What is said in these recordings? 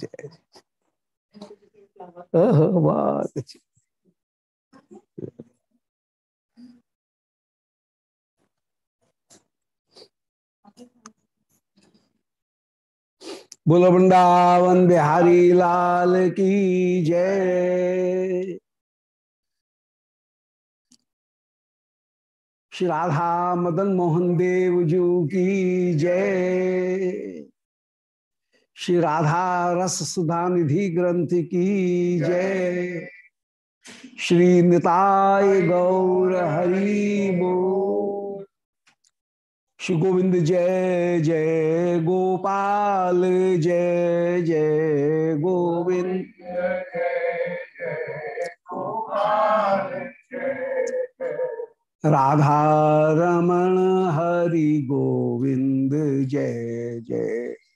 जय वृंदावन बिहारी लाल की जय। श्री राधा मदन मोहन देव जू की जय। श्री राधा रस सुधा निधि ग्रंथ की जय। श्री निताय गौर हरि श्री गोविंद जय जय गोपाल, जय जय गोविंद। राधा रमण हरि गोविंद, जय जय।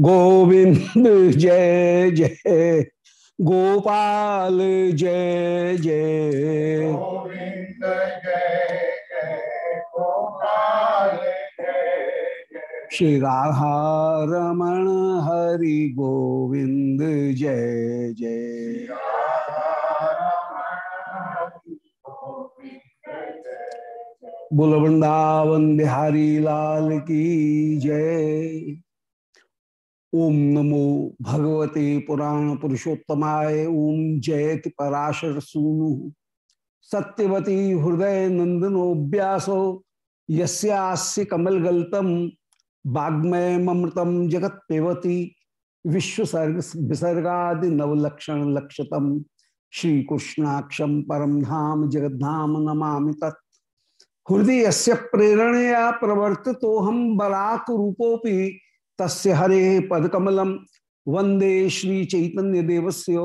गोविंद जय जय। गोपाल जय जय। गोविंद जय गोपाल श्री राधा रमण हरि गोविंद जय जय। बोल वृंदावन बिहारी लाल की जय। ओम नमो भगवते पुराण पुरुषोत्तमाय, ओम जयति पराशर सूनु। सत्यवती हृदय नंदनो व्यासो, यस्यास्य कमलगल्तम वाग्मय ममृतम जगत विश्वसर्ग विसर्गादि नवलक्षण लक्षतम श्री परम धाम जगद्धाम नमा तत्। हृदय से प्रेरणया प्रवर्तितो हम बराक रूपोपि तस्य हरे पदकमलम वंदे श्री चैतन्य देवस्य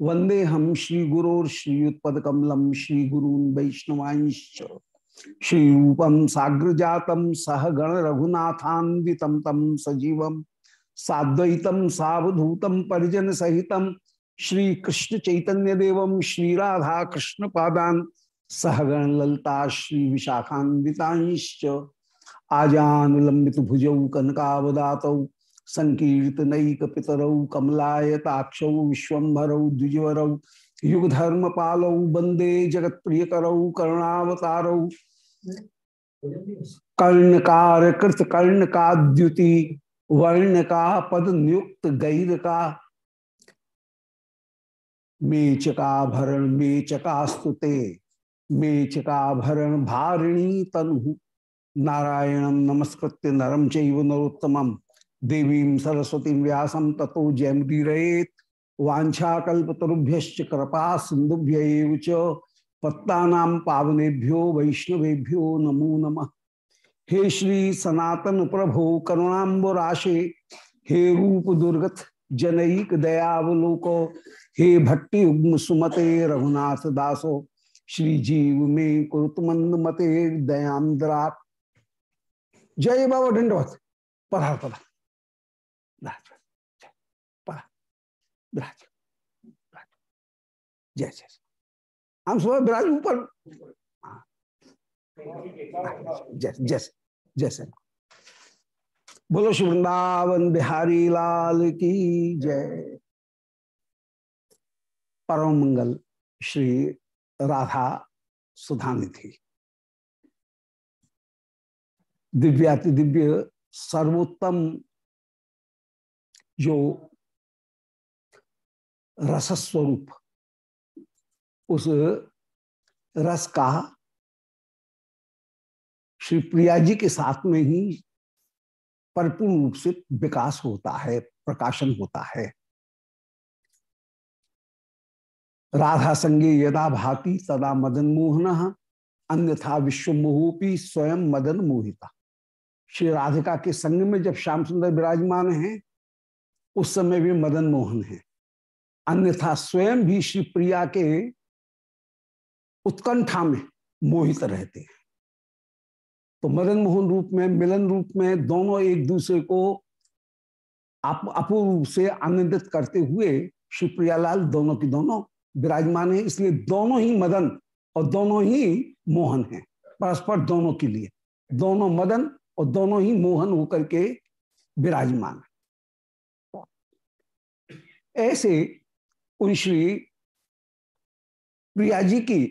वंदे हम श्री गुरोर श्रीयुत्पदकमलम श्री गुरून् वैष्णवांश्च। श्री रूपम साग्र जातम सह गण रघुनाथान्वितम तम सजीवम साद्वैतम सावधूतम परिजन सहितम श्री कृष्ण चैतन्य श्री राधा कृष्ण पादान सहगण ललता श्री आजान लंबित भुजौ कनकावदात संकीर्तनैक पितरौ कमलायताक्षौ विश्वभरौ द्विजवरौ युगधर्म पालौ वंदे जगत प्रिय करौ करुणावतारौ। कर्णकार कृत कर्ण का द्युति वर्ण का पद नियुक्त गैर का मेच का भरण मेच का स्तुते मेच का भरण तनु। नारायणं नमस्कृत्य नरम चैव नरोत्तमं। देवीं सरस्वतीं व्यासं ततो जयमुदीरयेत् वाञ्छाकल्पतरुभ्यश्च कृपा सिन्धुभ्य पत्ता पावनेभ्यो वैष्णवेभ्यो नमो नम। हे श्री सनातन प्रभो करुणाम्बुराशे, हे रूप दुर्गत जनैक दयावलोको, हे भट्टी उग्म सुमते रघुनाथ दासो। श्री जीव में कुरुत मंद मते दयांद्रा जय बाबा दंडवत पधार पधार। जय। जय हम सब विराज ऊपर। हाँ, जय जय। बोलो श्री वृंदावन बिहारी लाल की जय। परम मंगल श्री राधा सुधानिधि दिव्याति दिव्य सर्वोत्तम जो रसस्वरूप, उस रस का श्री प्रिया जी के साथ में ही परिपूर्ण रूप से विकास होता है, प्रकाशन होता है। राधा संगे यदा भाति तदा मदन मोहन, अन्यथा विश्व मोहोपी स्वयं मदन मोहिता। श्री राधिका के संग में जब श्याम सुंदर विराजमान हैं, उस समय भी मदन मोहन है। अन्यथा स्वयं भी श्री प्रिया के उत्कंठा में मोहित रहते हैं। तो मदन मोहन रूप में, मिलन रूप में दोनों एक दूसरे को अपूर्व से आनंदित करते हुए श्री प्रियालाल दोनों की दोनों विराजमान है, इसलिए दोनों ही मदन और दोनों ही मोहन हैं, परस्पर दोनों के लिए। दोनों मदन और दोनों ही मोहन होकर के विराजमान ऐसे उन श्री प्रिया जी की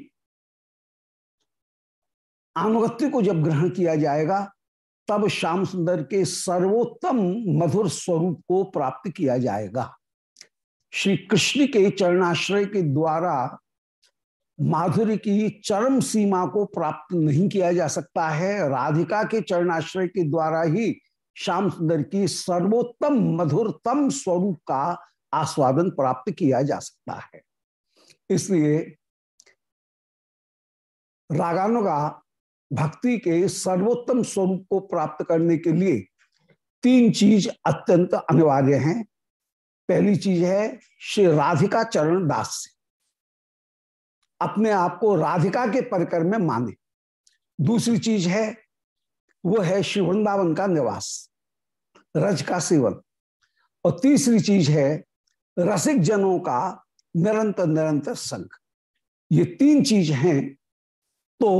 अनुगत्य को जब ग्रहण किया जाएगा, तब श्याम सुंदर के सर्वोत्तम मधुर स्वरूप को प्राप्त किया जाएगा। श्री कृष्ण के चरणाश्रय के द्वारा माधुर्य की चरम सीमा को प्राप्त नहीं किया जा सकता है। राधिका के चरणाश्रय के द्वारा ही श्याम सुंदर की सर्वोत्तम मधुरतम स्वरूप का आस्वादन प्राप्त किया जा सकता है। इसलिए रागानुगा भक्ति के सर्वोत्तम स्वरूप को प्राप्त करने के लिए तीन चीज़ अत्यंत अनिवार्य हैं। पहली चीज़ है श्री राधिका चरण दास से। अपने आप को राधिका के परिकर में माने। दूसरी चीज़ है वो है श्री वृंदावन का निवास रज का सेवन। और तीसरी चीज़ है रसिक जनों का निरंतर निरंतर संग। ये तीन चीज़ हैं तो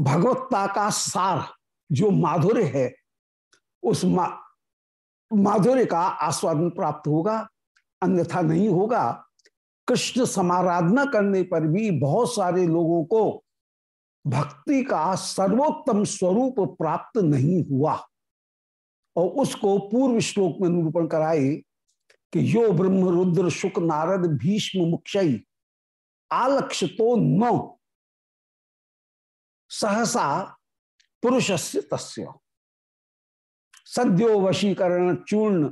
भगवत्ता का सार जो माधुर्य है उस मा, माधुर्य का आस्वादन प्राप्त होगा, अन्यथा नहीं होगा। कृष्ण समाराधना करने पर भी बहुत सारे लोगों को भक्ति का सर्वोत्तम स्वरूप प्राप्त नहीं हुआ। और उसको पूर्व श्लोक में निरूपण कराए कि यो ब्रह्म रुद्र शुक नारद भीष्म आलक्ष तो न। सहसा पुरुष से तस्य। सद्यो वशीकरण चूर्ण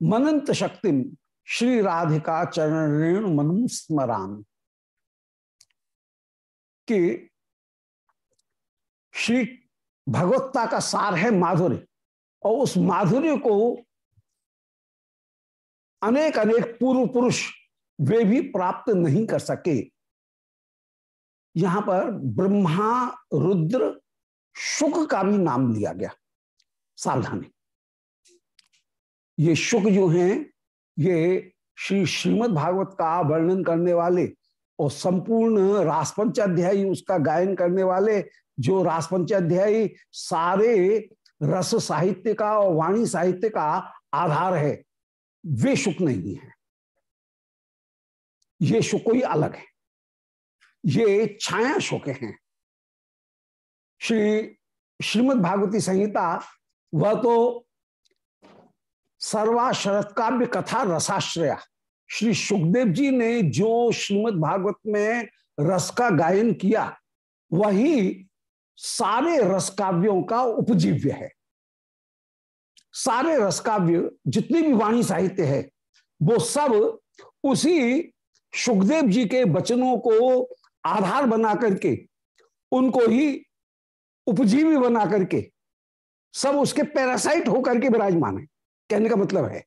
मनंत शक्ति श्री राधिका चरण ऋण मनु स्मरान कि श्री भगवत्ता का सार है माधुर्य और उस माधुर्य को अनेक अनेक पूर्व पुरुष वे भी प्राप्त नहीं कर सके। यहाँ पर ब्रह्मा, रुद्र शुक का भी नाम लिया गया। सावधानी ये शुक जो हैं, ये श्री श्रीमद् भागवत का वर्णन करने वाले और संपूर्ण रासपंचाध्यायी उसका गायन करने वाले, जो रासपंचाध्यायी सारे रस साहित्य का और वाणी साहित्य का आधार है, वे शुक नहीं है। ये शुक ही अलग है। ये छाया शुक हैं। श्री श्रीमद भागवती संहिता वह तो सर्वा शरत काव्य कथा रसाश्रया श्री सुखदेव जी ने जो श्रीमद् भागवत में रस का गायन किया, वही सारे रस काव्यों का उपजीव्य है। सारे रस काव्य, जितनी भी वाणी साहित्य है, वो सब उसी सुखदेव जी के वचनों को आधार बना करके, उनको ही उपजीवी बना करके सब उसके पैरासाइट होकर के विराजमान है। कहने का मतलब है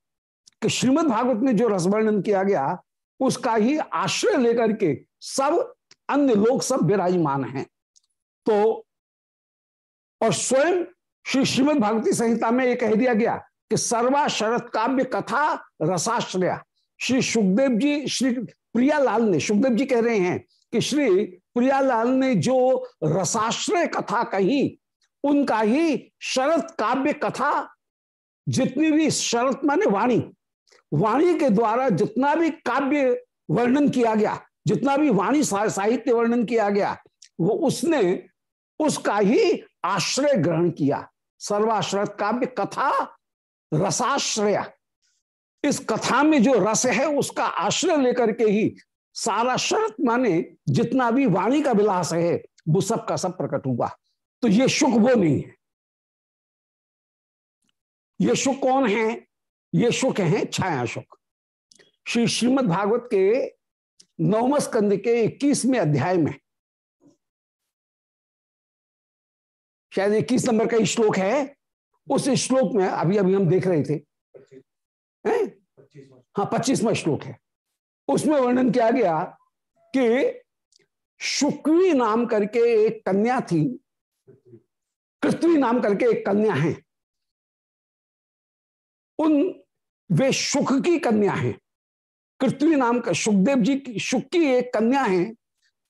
कि श्रीमद् भागवत में जो रसवर्णन किया गया, उसका ही आश्रय लेकर के सब अन्य लोग सब विराजमान हैं। तो और स्वयं श्री श्रीमद भागवती संहिता में यह कह दिया गया कि सर्वा शरत काव्य कथा रसाश्रया। श्री सुखदेव जी, श्री प्रियालाल ने, सुखदेव जी कह रहे हैं कि श्री प्रियालाल ने जो रसाश्रय कथा कही उनका ही शरत काव्य कथा जितनी भी शरत माने वाणी वाणी के द्वारा जितना भी काव्य वर्णन किया गया, जितना भी वाणी साहित्य वर्णन किया गया, वो उसने उसका ही आश्रय ग्रहण किया। सर्वाश्रत काव्य कथा, रसाश्रय। इस कथा में जो रस है, उसका आश्रय लेकर के ही सारा शरत माने जितना भी वाणी का विलास है, वो सब का सब प्रकट हुआ। तो ये सुख वो नहीं है। ये सुख कौन है? ये सुख है छाया सुख श्री श्रीमद भागवत के नवम स्कंद के इक्कीसवें अध्याय में, शायद इक्कीस नंबर का श्लोक है, उस श्लोक में अभी अभी हम देख रहे थे। है? हाँ पच्चीसवा श्लोक है। उसमें वर्णन किया गया कि शुक्री नाम करके एक कन्या थी कृत्वी नाम करके एक कन्या है। उन, वे सुख की कन्या है। कृत्वी नाम का सुखदेव जी की, सुख की एक कन्या है।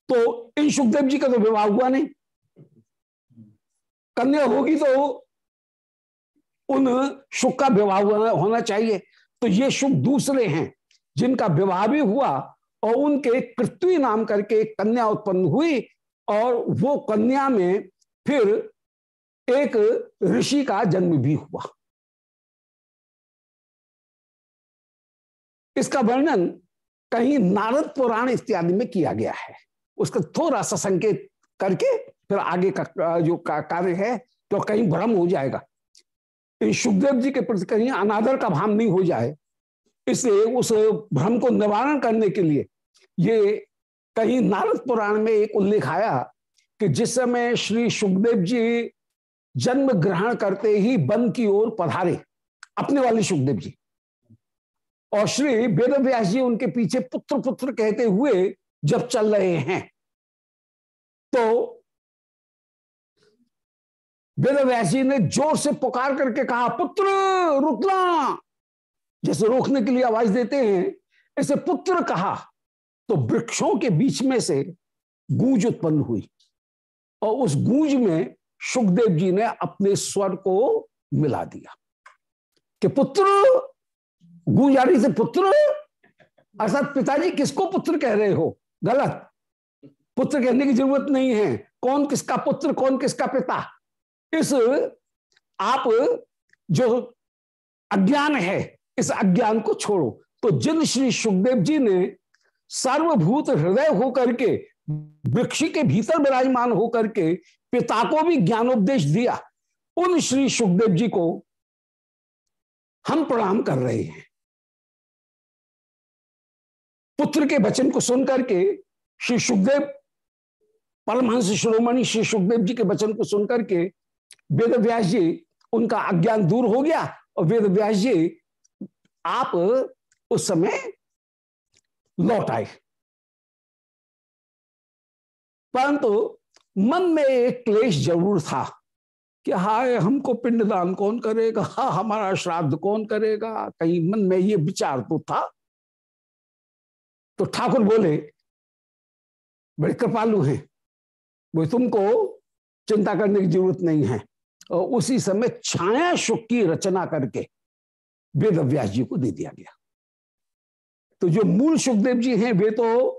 तो इन सुखदेव जी का तो विवाह हुआ नहीं। कन्या होगी तो उन सुख का विवाह होना चाहिए। तो ये सुख दूसरे हैं, जिनका विवाह भी हुआ और उनके कृत्वी नाम करके एक कन्या उत्पन्न हुई और वो कन्या में फिर एक ऋषि का जन्म भी हुआ। इसका वर्णन कहीं नारद पुराण इत्यादि में किया गया है। उसका थोड़ा सा संकेत करके फिर आगे का जो कार्य है तो कहीं भ्रम हो जाएगा। इन सुखदेव जी के प्रति कहीं अनादर का भाव नहीं हो जाए। इसलिए उस भ्रम को निवारण करने के लिए ये कहीं नारद पुराण में एक उल्लेख आया कि जिस समय श्री सुखदेव जी जन्म ग्रहण करते ही वन की ओर पधारे, अपने वाले सुखदेव जी। और श्री वेद व्यास जी उनके पीछे पुत्र पुत्र कहते हुए जब चल रहे हैं तो वेद व्यास जी ने ज़ोर से पुकार करके कहा, पुत्र, रुकना। जैसे रोकने के लिए आवाज़ देते हैं ऐसे पुत्र कहा तो वृक्षों के बीच में से गूंज उत्पन्न हुई। और उस गूंज में सुखदेव जी ने अपने स्वर को मिला दिया कि पुत्र गूंज आ रही से पुत्र, अर्थात पिताजी किसको पुत्र कह रहे हो? गलत। पुत्र कहने की ज़रूरत नहीं है। कौन किसका पुत्र, कौन किसका पिता? इस, आप जो अज्ञान है, इस अज्ञान को छोड़ो। तो जिन श्री सुखदेव जी ने सर्वभूत हृदय होकर के वृक्ष के भीतर विराजमान होकर के पिता को भी ज्ञानोपदेश दिया। उन श्री सुखदेव जी को हम प्रणाम कर रहे हैं। पुत्र के वचन को सुनकर के श्री सुखदेव, परमहंस शिरोमणि श्री सुखदेव जी के वचन को सुनकर के वेद व्यास जी, उनका अज्ञान दूर हो गया और वेद व्यास जी, आप उस समय लौट आए। परंतु मन में एक क्लेश ज़रूर था कि हाय हमको पिंडदान कौन करेगा? हा, हमारा श्राद्ध कौन करेगा? कहीं मन में ये विचार तो था। तो ठाकुर बोले बड़े कृपालु हैं। वो तुमको चिंता करने की ज़रूरत नहीं है। और उसी समय छाया सुख की रचना करके वेद व्यास जी को दे दिया गया। तो जो मूल सुखदेव जी हैं वे तो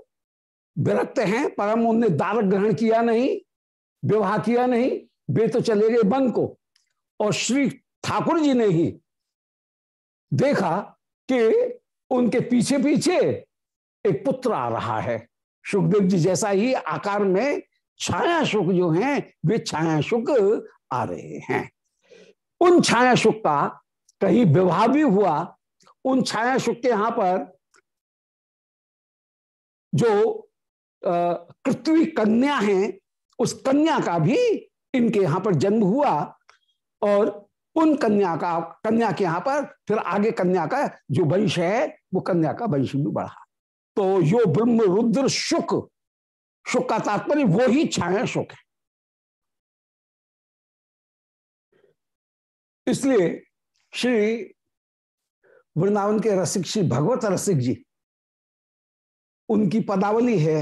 विरक्त हैं, परम उनने दारक ग्रहण किया नहीं, विवाह किया नहीं, वे तो चले गए वन को। और श्री ठाकुर जी ने ही देखा कि उनके पीछे पीछे एक पुत्र आ रहा है। सुखदेव जी जैसा ही आकार में छाया सुख जो हैं, वे छाया सुख आ रहे हैं। उन छाया सुख का कहीं विवाह भी हुआ, उन छाया सुख के यहाँ पर जो पृथ्वी कन्या है, उस कन्या का भी इनके यहाँ पर जन्म हुआ और उन कन्या का, कन्या के यहाँ पर फिर आगे कन्या का जो वंश है, वो कन्या का वंश भी बढ़ा। तो यो ब्रह्म, रुद्र, शुक शुक का तात्पर्य वो ही छाया शुक है। इसलिए श्री वृंदावन के रसिक श्री भगवत रसिक जी, उनकी पदावली है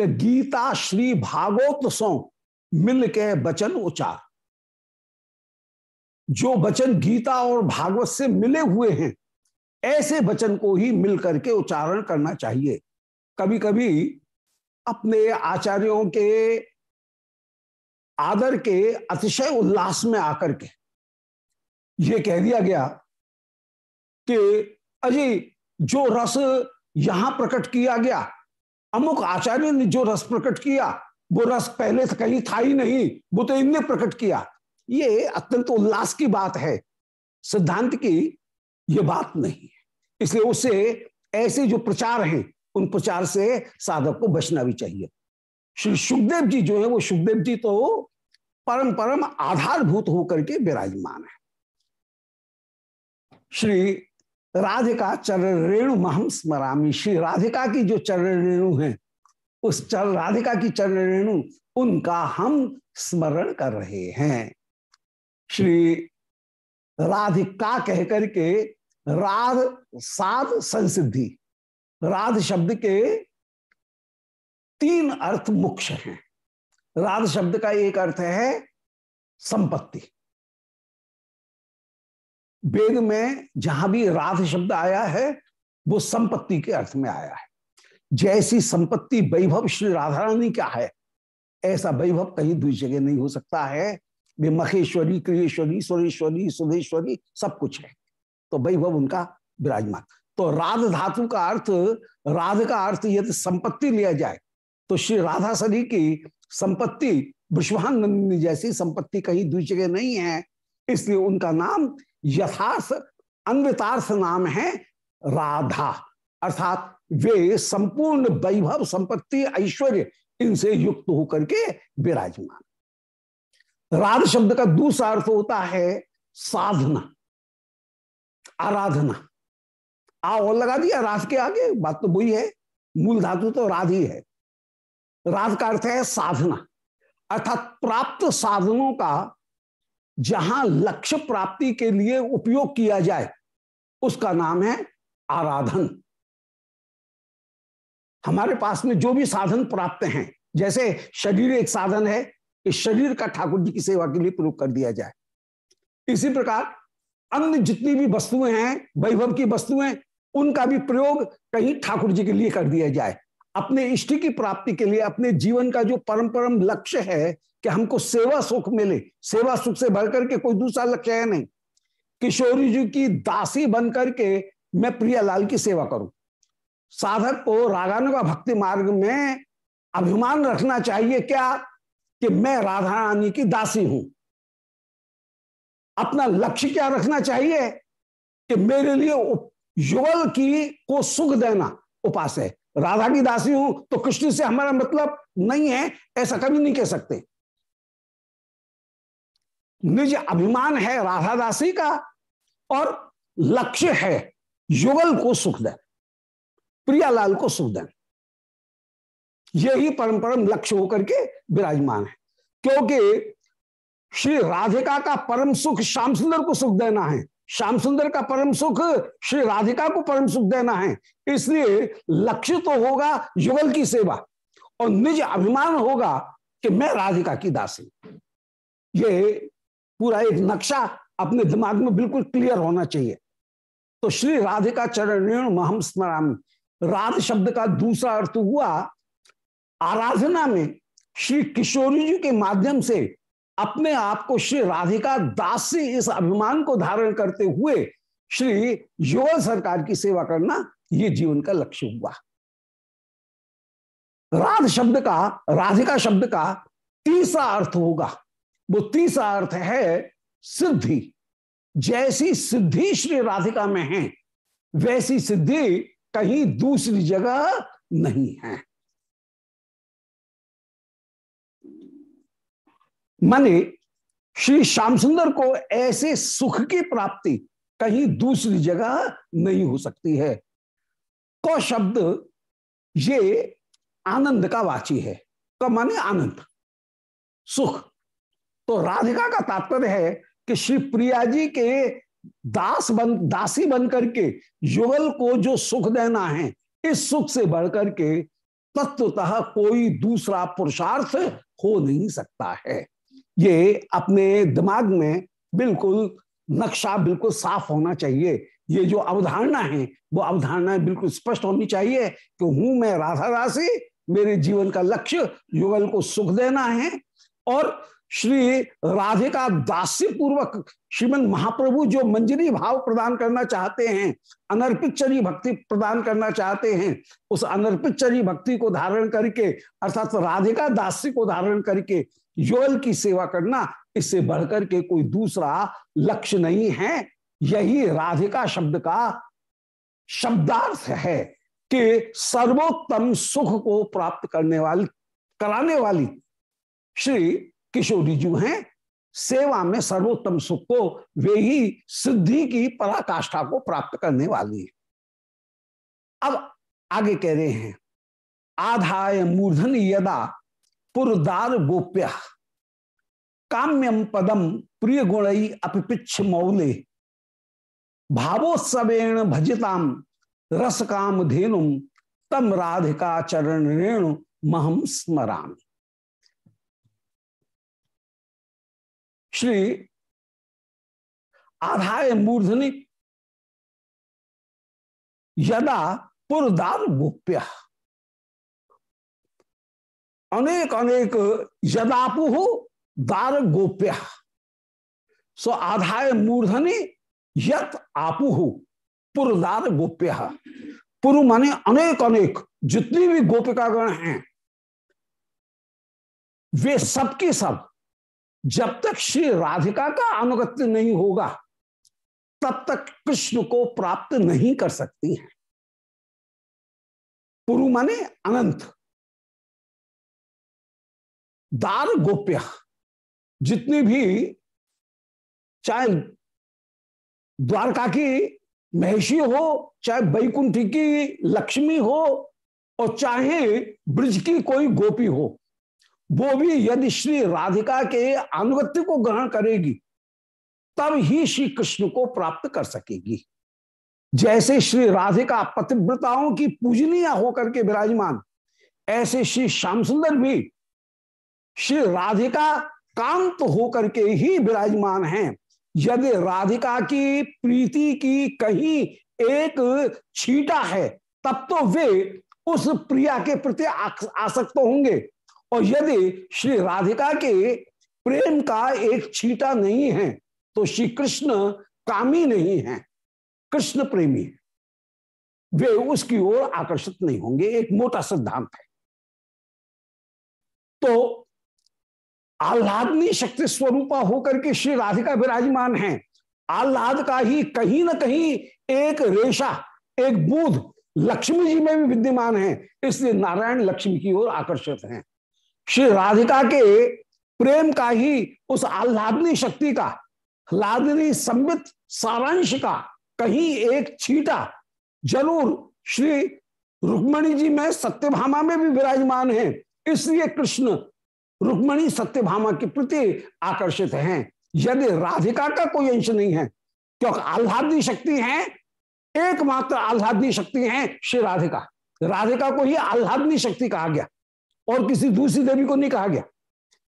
कि गीता श्री भागवत सो मिल के बचन उचार। जो वचन गीता और भागवत से मिले हुए हैं, ऐसे वचन को ही मिल करके उच्चारण करना चाहिए। कभी कभी अपने आचार्यों के आदर के अतिशय उल्लास में आकर के ये कह दिया गया कि अजय जो रस यहाँ प्रकट किया गया अमुक आचार्य ने जो रस प्रकट किया, वो रस पहले से कहीं था ही नहीं, वो तो इनने प्रकट किया। ये अत्यंत उल्लास की बात है। सिद्धांत की ये बात नहीं है। इसलिए उससे ऐसे जो प्रचार हैं, उन प्रचार से साधक को बचना भी चाहिए। श्री सुखदेव जी जो है, वो सुखदेव जी तो परम परम आधारभूत होकर के विराजमान है। श्री राधिका चरण रेणु महम स्मरामी। श्री राधिका की जो चरण रेणु है, उस चर राधिका की चरण रेणु उनका हम स्मरण कर रहे हैं। श्री राधिका कह करके राध साध संसिद्धि, राध शब्द के तीन अर्थ मुख्य हैं। राध शब्द का एक अर्थ है संपत्ति। वेद में जहाँ भी राध शब्द आया है, वो संपत्ति के अर्थ में आया है। जैसी संपत्ति वैभव श्री राधा रानी क्या है, ऐसा वैभव कहीं दूसरी जगह नहीं हो सकता है। वे मखेश्वरी क्रियेश्वरी, सुरेश्वरी, सुधेश्वरी, सब कुछ है। तो वैभव उनका विराजमान। तो राध धातु का अर्थ, राध का अर्थ यदि संपत्ति लिया जाए तो श्री राधा सरी की संपत्ति विश्वानंदी जैसी संपत्ति कहीं दूसरी जगह नहीं है। इसलिए उनका नाम यथार्थ अन्वितार्थ नाम है राधा। अर्थात वे संपूर्ण वैभव संपत्ति, ऐश्वर्य, इनसे युक्त होकर के विराजमान। राध शब्द का दूसरा अर्थ होता है साधना, आराधना। आ और लगा दिया राध के आगे, बात तो वही है। मूल धातु तो राध ही है। राध का अर्थ है साधना। अर्थात प्राप्त साधनों का जहाँ लक्ष्य प्राप्ति के लिए उपयोग किया जाए, उसका नाम है आराधन। हमारे पास में जो भी साधन प्राप्त हैं, जैसे शरीर एक साधन है इस शरीर का ठाकुर जी की सेवा के लिए प्रयोग कर दिया जाए। इसी प्रकार अन्य जितनी भी वस्तुएँ हैं, वैभव की वस्तुएँ, उनका भी प्रयोग कहीं ठाकुर जी के लिए कर दिया जाए। अपने इष्ट की प्राप्ति के लिए, अपने जीवन का जो परम परम लक्ष्य है कि हमको सेवा सुख मिले। सेवा सुख से बढ़कर के कोई दूसरा लक्ष्य है नहीं। किशोरी जी की दासी बन करके मैं प्रियालाल की सेवा करूँ। साधक को रागानुगा भक्ति मार्ग में अभिमान रखना चाहिए क्या कि मैं राधा रानी की दासी हूँ? अपना लक्ष्य क्या रखना चाहिए कि मेरे लिए युगल की को सुख देना उपास है? राधा की दासी हूँ तो कृष्ण से हमारा मतलब नहीं है, ऐसा कभी नहीं कह सकते। निज अभिमान है राधा दासी का, और लक्ष्य है युगल को सुख देना प्रियालाल को सुख देना यही परम लक्ष्य होकर के विराजमान है। क्योंकि श्री राधिका का परम सुख श्याम सुंदर को सुख देना है। श्याम सुंदर का परम सुख श्री राधिका को परम सुख देना है। इसलिए लक्ष्य तो होगा युगल की सेवा और निज अभिमान होगा कि मैं राधिका की दासी। ये पूरा एक नक्शा अपने दिमाग में बिल्कुल क्लियर होना चाहिए। तो श्री राधिका चरण महम स्मराम। राध शब्द का दूसरा अर्थ हुआ, आराधना में श्री किशोरी जी के माध्यम से अपने आप को श्री राधिका दास से इस अभिमान को धारण करते हुए श्री युगल सरकार की सेवा करना ये जीवन का लक्ष्य हुआ। राध शब्द का, राधिका शब्द का तीसरा अर्थ होगा। वो तीसरा अर्थ है सिद्धि। जैसी सिद्धि श्री राधिका में है, वैसी सिद्धि कहीं दूसरी जगह नहीं है। माने श्री श्याम सुंदर को ऐसे सुख की प्राप्ति कहीं दूसरी जगह नहीं हो सकती है। क शब्द ये आनंद का वाची है। क माने आनंद, सुख। तो राधिका का तात्पर्य है कि श्री प्रिया जी के दास बन, दासी बन करके युगल को जो सुख देना है, इस सुख से बढ़कर के तत्वतः कोई दूसरा पुरुषार्थ हो नहीं सकता है। ये अपने दिमाग में बिल्कुल नक्शा बिल्कुल साफ़ होना चाहिए। ये जो अवधारणा है, वो अवधारणा बिल्कुल स्पष्ट होनी चाहिए कि हूँ मैं राधा राशि मेरे जीवन का लक्ष्य, युगल को सुख देना है और श्री राधिका दास्य पूर्वक श्रीमन महाप्रभु जो मंजरी भाव प्रदान करना चाहते हैं अनर्पित चरी भक्ति प्रदान करना चाहते हैं, उस अनर्पित चरी भक्ति को धारण करके, अर्थात राधिका दास्य को धारण करके, योल की सेवा करना, इससे बढ़कर के कोई दूसरा लक्ष्य नहीं है। यही राधिका शब्द का शब्दार्थ है कि सर्वोत्तम सुख को प्राप्त करने वाली, कराने वाली श्री किशोरी जी हैं, सेवा में सर्वोत्तम सुख को वे ही सिद्धि की पराकाष्ठा को प्राप्त करने वाली है। अब आगे कह रहे हैं, आधाय मूर्धन यदा पुरदार गोप्य काम्यम पदम प्रिय गुणई अपिपिच्छ मौले, भावोत्सवेण भजिताम रस काम धेनुम तम राधिका चरण रेणु महम स्मराम। श्री आधाय मूर्धनि यदा पुरदार गोप्य। अनेक अनेक यदापु दार गोप्य। सो आधाय मूर्धनि यत आपुहु पुरदार गोप्य। पुरु माने अनेक अनेक जितनी भी गोपिकागण हैं, वे सबके सब जब तक श्री राधिका का अनुगत्य नहीं होगा, तब तक कृष्ण को प्राप्त नहीं कर सकती हैं। पुरु माने अनंत। दार गोप्य, जितनी भी चाहे द्वारका की महषी हो, चाहे बैकुंठी की लक्ष्मी हो, और चाहे ब्रिज की कोई गोपी हो वो भी यदि श्री राधिका के अनुगत्य को ग्रहण करेगी, तब ही श्री कृष्ण को प्राप्त कर सकेगी। जैसे श्री राधिका पतिव्रताओं की पूजनीय होकर के विराजमान, ऐसे श्री श्याम सुंदर भी श्री राधिका कांत होकर के ही विराजमान हैं। यदि राधिका की प्रीति की कहीं एक छीटा है, तब तो वे उस प्रिया के प्रति आसक्त होंगे। और यदि श्री राधिका के प्रेम का एक छीटा नहीं है तो श्री कृष्ण कामी नहीं है। कृष्ण प्रेमी है। वे उसकी ओर आकर्षित नहीं होंगे, एक मोटा सिद्धांत है। तो आह्लादनी शक्ति स्वरूपा होकर के श्री राधिका विराजमान है। आह्लाद का ही कहीं ना कहीं एक रेशा, एक बूध लक्ष्मी जी में भी विद्यमान है, इसलिए नारायण लक्ष्मी की ओर आकर्षित हैं। श्री राधिका के प्रेम का ही, उस आह्लादनी शक्ति का लादनी संबित सारांश का कहीं एक छीटा ज़रूर श्री रुक्मणी जी में सत्यभामा में भी विराजमान है। इसलिए कृष्ण रुक्मणी सत्यभामा के प्रति आकर्षित हैं। यदि राधिका का कोई अंश नहीं है, क्योंकि आह्लादनी शक्ति है, एकमात्र आह्लादनी शक्ति है श्री राधिका। राधिका को ही आह्लादनी शक्ति कहा गया। और किसी दूसरी देवी को नहीं कहा गया।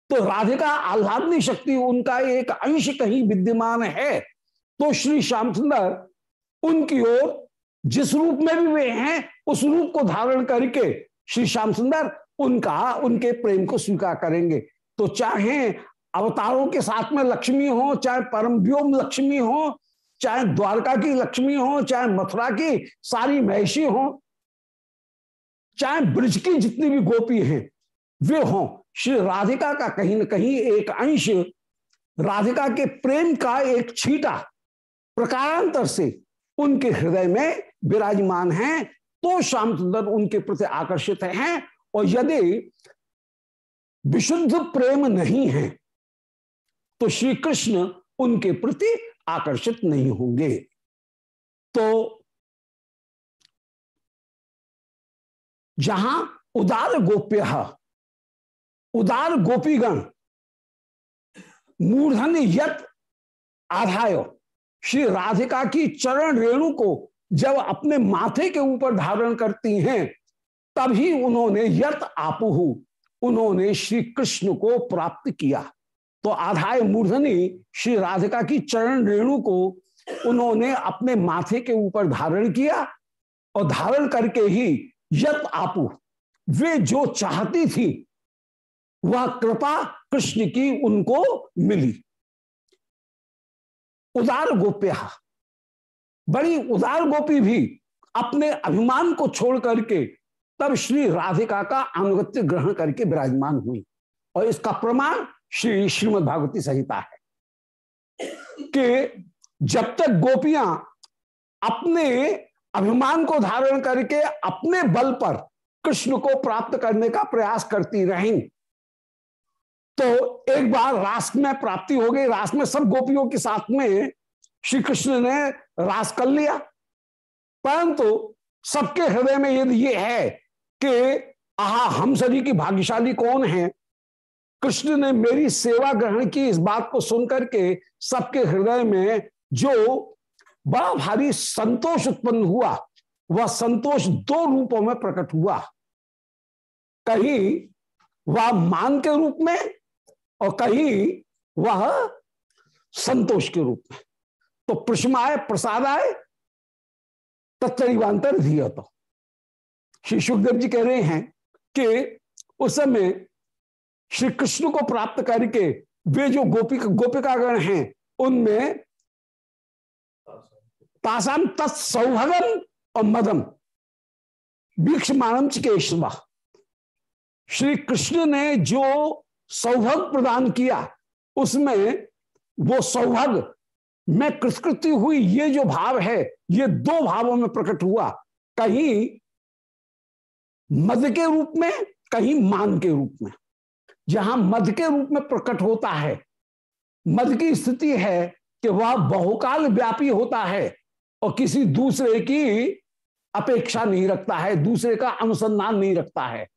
तो राधिका आह्लादनी शक्ति, उनका एक अंश कहीं विद्यमान है। तो श्री श्याम सुंदर उनकी ओर जिस रूप में भी वे हैं, उस रूप को धारण करके श्री श्याम सुंदर उनका, उनके प्रेम को स्वीकार करेंगे। तो चाहे अवतारों के साथ में लक्ष्मी हो, चाहे परम व्योम लक्ष्मी हो, चाहे द्वारका की लक्ष्मी हो, चाहे मथुरा की सारी महषी हो, चाहे ब्रज की जितनी भी गोपी हैं वे हों। श्री राधिका का कहीं ना कहीं एक अंश, राधिका के प्रेम का एक छीटा प्रकारांतर से उनके हृदय में विराजमान है तो श्याम सुंदर उनके प्रति आकर्षित हैं। और यदि विशुद्ध प्रेम नहीं है तो श्री कृष्ण उनके प्रति आकर्षित नहीं होंगे। तो जहाँ उदार गोप्य उदार गोपीगण मूर्धन यत आधाय। श्री राधिका की चरण रेणु को जब अपने माथे के ऊपर धारण करती हैं, तभी उन्होंने यत आपुहु, उन्होंने श्री कृष्ण को प्राप्त किया। तो आधाय मूर्धनी श्री राधिका की चरण रेणु को उन्होंने अपने माथे के ऊपर धारण किया और धारण करके ही यत आपू वे जो चाहती थी वह कृपा कृष्ण की उनको मिली। उदार गोप्या, बड़ी उदार गोपी भी अपने अभिमान को छोड़ करके तब श्री राधिका का अनुगत्य ग्रहण करके विराजमान हुई और इसका प्रमाण श्री श्रीमद भागवती संहिता है कि जब तक गोपियाँ अपने अभिमान को धारण करके अपने बल पर कृष्ण को प्राप्त करने का प्रयास करती रहें तो एक बार रास में प्राप्ति हो गई, रास में सब गोपियों के साथ में श्री कृष्ण ने रास कर लिया। परंतु सबके हृदय में यदि ये है कि, आहा, हम सभी की भाग्यशाली कौन है? कृष्ण ने मेरी सेवा ग्रहण की इस बात को सुनकर के सबके हृदय में जो बड़ा भारी संतोष उत्पन्न हुआ, वह संतोष दो रूपों में प्रकट हुआ। कहीं, वह मान के रूप में और कहीं वह संतोष के रूप में। तो प्रश्माय प्रसादाय तत्वांतर धिया तो श्री सुखदेव जी कह रहे हैं कि उस समय श्री कृष्ण को प्राप्त करके वे जो गोपिक, गोपिकागण हैं, उनमें तासाम तत्सौभगम और मदम वीक्षमाणम चिकेशवा श्री कृष्ण ने जो सौभग प्रदान किया, उसमें वो सौभग में कृतकृति हुई। ये जो भाव है, ये दो भावों में प्रकट हुआ। कहीं मद के रूप में, कहीं मान के रूप में। जहाँ मद के रूप में प्रकट होता है, मद की स्थिति है कि वह बहुकाल व्यापी होता है और किसी दूसरे की अपेक्षा नहीं रखता है, दूसरे का अनुसंधान नहीं रखता है।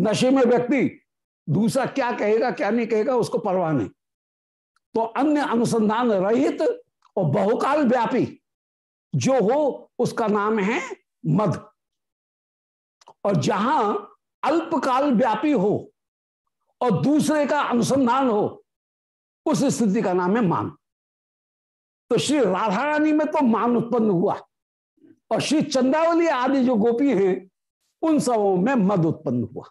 नशे में व्यक्ति दूसरा क्या कहेगा, क्या नहीं कहेगा, उसको परवाह नहीं। तो अन्य अनुसंधान रहित और बहुकाल व्यापी, जो हो, उसका नाम है मध और जहाँ अल्पकाल व्यापी हो और दूसरे का अनुसंधान हो, उस स्थिति का नाम है मान। तो श्री राधा रानी में तो मान उत्पन्न हुआ और श्री चंद्रावली आदि जो गोपी हैं, उन सबों में मद उत्पन्न हुआ।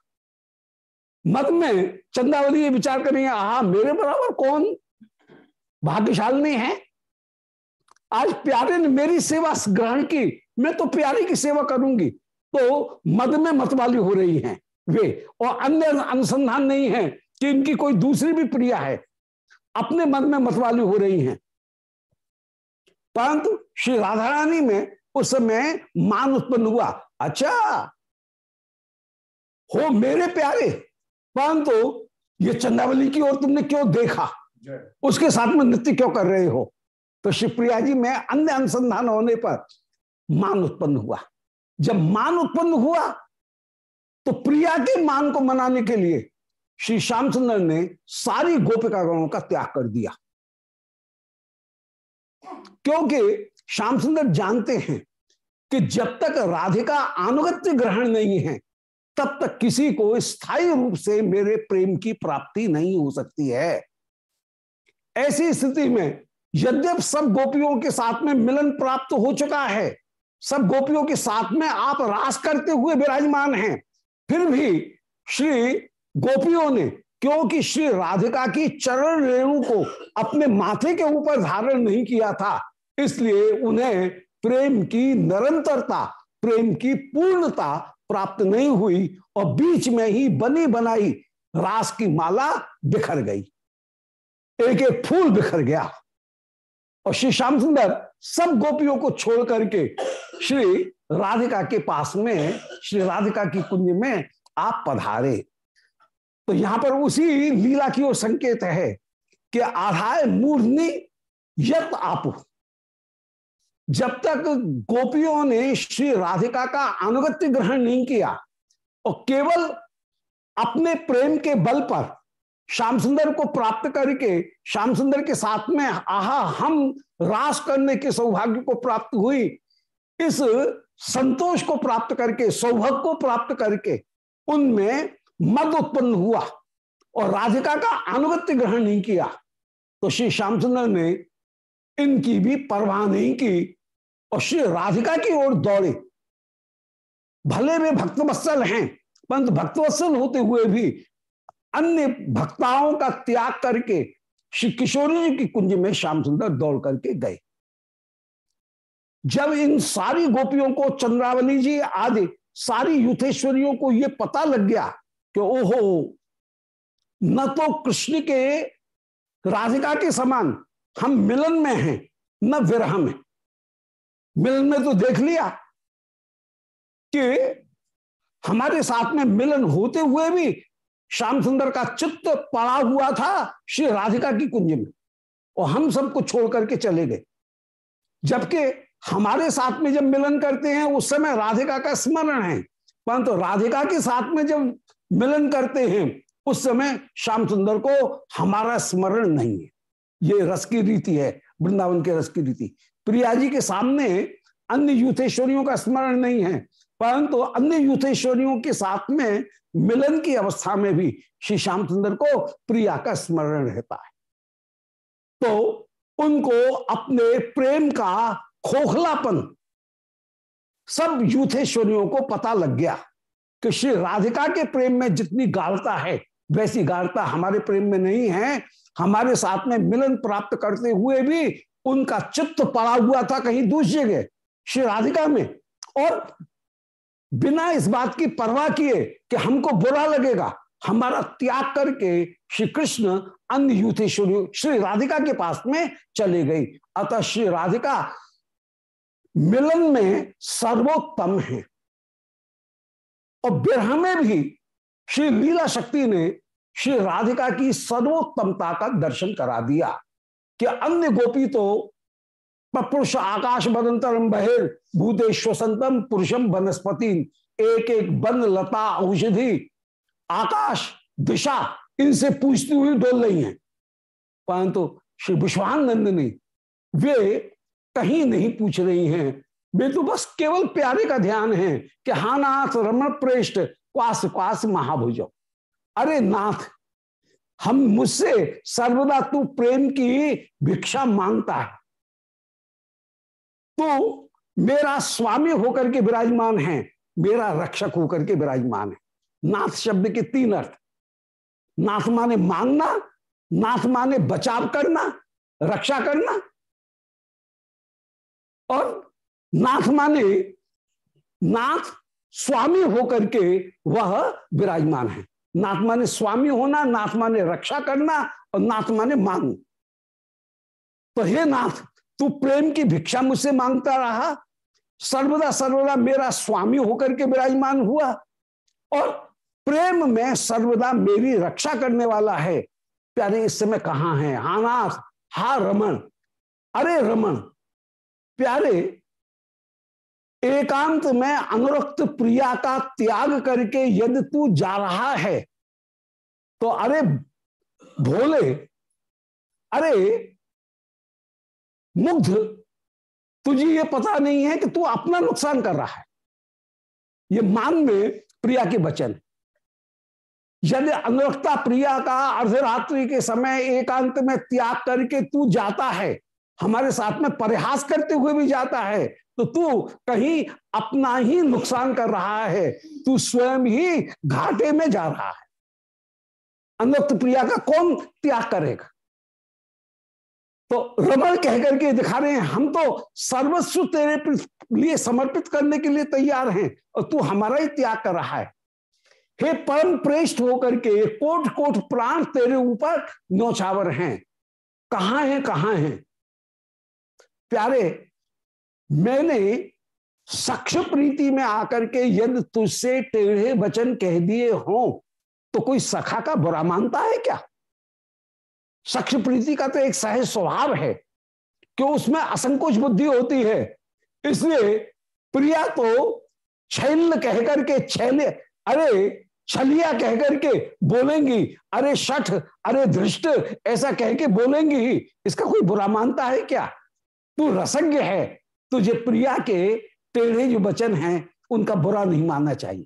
मद में चंद्रावली ये विचार करेंगे आहा, मेरे बराबर कौन भाग्यशाली है? आज प्यारे ने मेरी सेवा ग्रहण की, मैं तो प्यारे की सेवा करूँगी। तो मद में मतवाली हो रही हैं वे, और अन्य अनुसंधान नहीं है कि इनकी कोई दूसरी भी प्रिया है। अपने मन में मतवाली हो रही हैं। परंतु श्री राधा रानी में उस समय मान उत्पन्न हुआ। अच्छा हो मेरे प्यारे परंतु ये चंदावली की ओर तुमने क्यों देखा? उसके साथ में नृत्य क्यों कर रहे हो? तो शिवप्रिया जी में अन्य अनुसंधान होने पर मान उत्पन्न हुआ। जब मान उत्पन्न हुआ तो प्रिया के मान को मनाने के लिए श्री श्यामचंद्र ने सारी गोपिका गणों का त्याग कर दिया। क्योंकि श्याम सुंदर जानते हैं कि जब तक राधिका अनुगत्य ग्रहण नहीं है तब तक किसी को स्थायी रूप से मेरे प्रेम की प्राप्ति नहीं हो सकती है। ऐसी स्थिति में यद्यप सब गोपियों के साथ में मिलन प्राप्त हो चुका है, सब गोपियों के साथ में आप रास करते हुए विराजमान हैं, फिर भी श्री गोपियों ने, क्योंकि श्री राधिका की चरण रेणु को अपने माथे के ऊपर धारण नहीं किया था, इसलिए उन्हें प्रेम की निरंतरता, प्रेम की पूर्णता प्राप्त नहीं हुई और बीच में ही बनी बनाई रास की माला बिखर गई। एक एक फूल बिखर गया। और श्री श्याम सुंदर सब गोपियों को छोड़ करके श्री राधिका के पास में, श्री राधिका की कुंज में आप पधारे। तो यहाँ पर उसी लीला की ओर संकेत है कि आधाय मूर्धनि यत आप। जब तक गोपियों ने श्री राधिका का अनुगत्य ग्रहण नहीं किया और केवल अपने प्रेम के बल पर श्याम सुंदर को प्राप्त करके श्याम सुंदर के साथ में आहा हम रास करने के सौभाग्य को प्राप्त हुई, इस संतोष को प्राप्त करके सौभाग्य को प्राप्त करके उनमें मद उत्पन्न हुआ और राधिका का अनुगत्य ग्रहण नहीं किया। तो श्री श्यामचंद्र ने इनकी भी परवाह नहीं की और श्री राधिका की ओर दौड़े। भले वे भक्तवत्सल हैं, परंतु भक्तवत्सल होते हुए भी अन्य भक्ताओं का त्याग करके श्री किशोरी जी की कुंज में श्याम सुंदर दौड़ करके गए। जब इन सारी गोपियों को, चंद्रावली जी आदि सारी युथेश्वरियों को यह पता लग गया कि ओहो, न तो कृष्ण के राधिका के समान हम मिलन में हैं, न विरह में। मिलन में तो देख लिया कि हमारे साथ में मिलन होते हुए भी श्याम सुंदर का चित्त पड़ा हुआ था श्री राधिका की कुंज में और हम सबको छोड़ करके चले गए। जबकि हमारे साथ में जब मिलन करते हैं, उस समय राधिका का स्मरण है। परंतु राधिका के साथ में जब मिलन करते हैं, उस समय श्याम सुंदर को हमारा स्मरण नहीं है। ये रस की रीति है, वृंदावन के रस की रीति। प्रिया जी के सामने अन्य यूथेश्वरियों का स्मरण नहीं है, परंतु अन्य यूथेश्वरियों के साथ में मिलन की अवस्था में भी श्री श्याम सुंदर को प्रिया का स्मरण रहता है। तो उनको अपने प्रेम का खोखलापन सब यूथेश्वरियों को पता लग गया कि श्री राधिका के प्रेम में जितनी गाढ़ता है, वैसी गाढ़ता हमारे प्रेम में नहीं है। हमारे साथ में मिलन प्राप्त करते हुए भी उनका चित्त पड़ा हुआ था कहीं दूसरी जगह, श्री राधिका में। और बिना इस बात की परवाह किए कि हमको बुरा लगेगा, हमारा त्याग करके श्री कृष्ण अन्य यूथेश्वरी श्री राधिका के पास में चले गई। अतः श्री राधिका, मिलन में सर्वोत्तम है। और बिरह में भी श्री लीला शक्ति ने श्री राधिका की सर्वोत्तमता का दर्शन करा दिया। कि अन्य गोपी तो पुरुष आकाश बदंतरम बहिर भूतेश्वसंतम पुरुषम वनस्पति। एक एक वन लता, औषधि, आकाश, दिशा, इनसे पूछती हुई डोल रही हैं। परंतु श्री विश्वानंद ने वे कहीं नहीं पूछ रही हैं। वे तो बस केवल प्यारे का ध्यान है कि हा नाथ रमण प्रेष्ठ क्वास क्वास महाभुज। अरे नाथ हम मुझसे सर्वदा तू प्रेम की भिक्षा माँगता है। तो मेरा स्वामी होकर के विराजमान है, मेरा रक्षक होकर के विराजमान है। नाथ शब्द के तीन अर्थ। नाथ माने मांगना, नाथ माने बचाव करना, रक्षा करना, और नाथ माने नाथ स्वामी होकर के वह विराजमान है। नाथ माने स्वामी होना नाथ माने रक्षा करना और नाथ माने मांग। तो हे नाथ, तू प्रेम की भिक्षा मुझसे माँगता रहा। सर्वदा सर्वदा मेरा स्वामी होकर के विराजमान हुआ और प्रेम में सर्वदा मेरी रक्षा करने वाला है। प्यारे, इस समय कहा है? हा नाथ, हा रमन। अरे रमन, प्यारे, एकांत में अनुरक्त प्रिया का त्याग करके यदि तू जा रहा है तो अरे भोले, अरे मुग्ध, तुझे ये पता नहीं है कि तू अपना नुकसान कर रहा है। ये मान में प्रिया के वचन। यदि अनुरक्ता प्रिया का अर्धरात्रि के समय एकांत में त्याग करके तू जाता है, हमारे साथ में परिहास करते हुए भी जाता है तो तू कहीं अपना ही नुकसान कर रहा है। तू स्वयं ही घाटे में जा रहा है। अनुक्त प्रिया का कौन त्याग करेगा? तो रमण कह करके दिखा रहे हैं, हम तो सर्वस्व तेरे लिए समर्पित करने के लिए तैयार हैं और तू हमारा ही त्याग कर रहा है। हे परम प्रेष्ठ होकर के कोट कोट प्राण तेरे ऊपर नौछावर हैं। कहा हैं कहा हैं? प्यारे, मैंने सक्ष प्रीति में आकर के यदि तुझसे टेढ़े वचन कह दिए हों तो कोई सखा का बुरा मानता है क्या? सक्ष प्रीति का तो एक सहज स्वभाव है कि उसमें असंकोच बुद्धि होती है। इसलिए प्रिया तो छैल कह करके छैल, अरे छलिया कह करके बोलेंगी, अरे शठ, अरे धृष्ट, ऐसा कह के बोलेंगी ही इसका कोई बुरा मानता है क्या? तू रसज्ञ है, तुझे प्रिया के टेढ़े जो वचन हैं, उनका बुरा नहीं मानना चाहिए।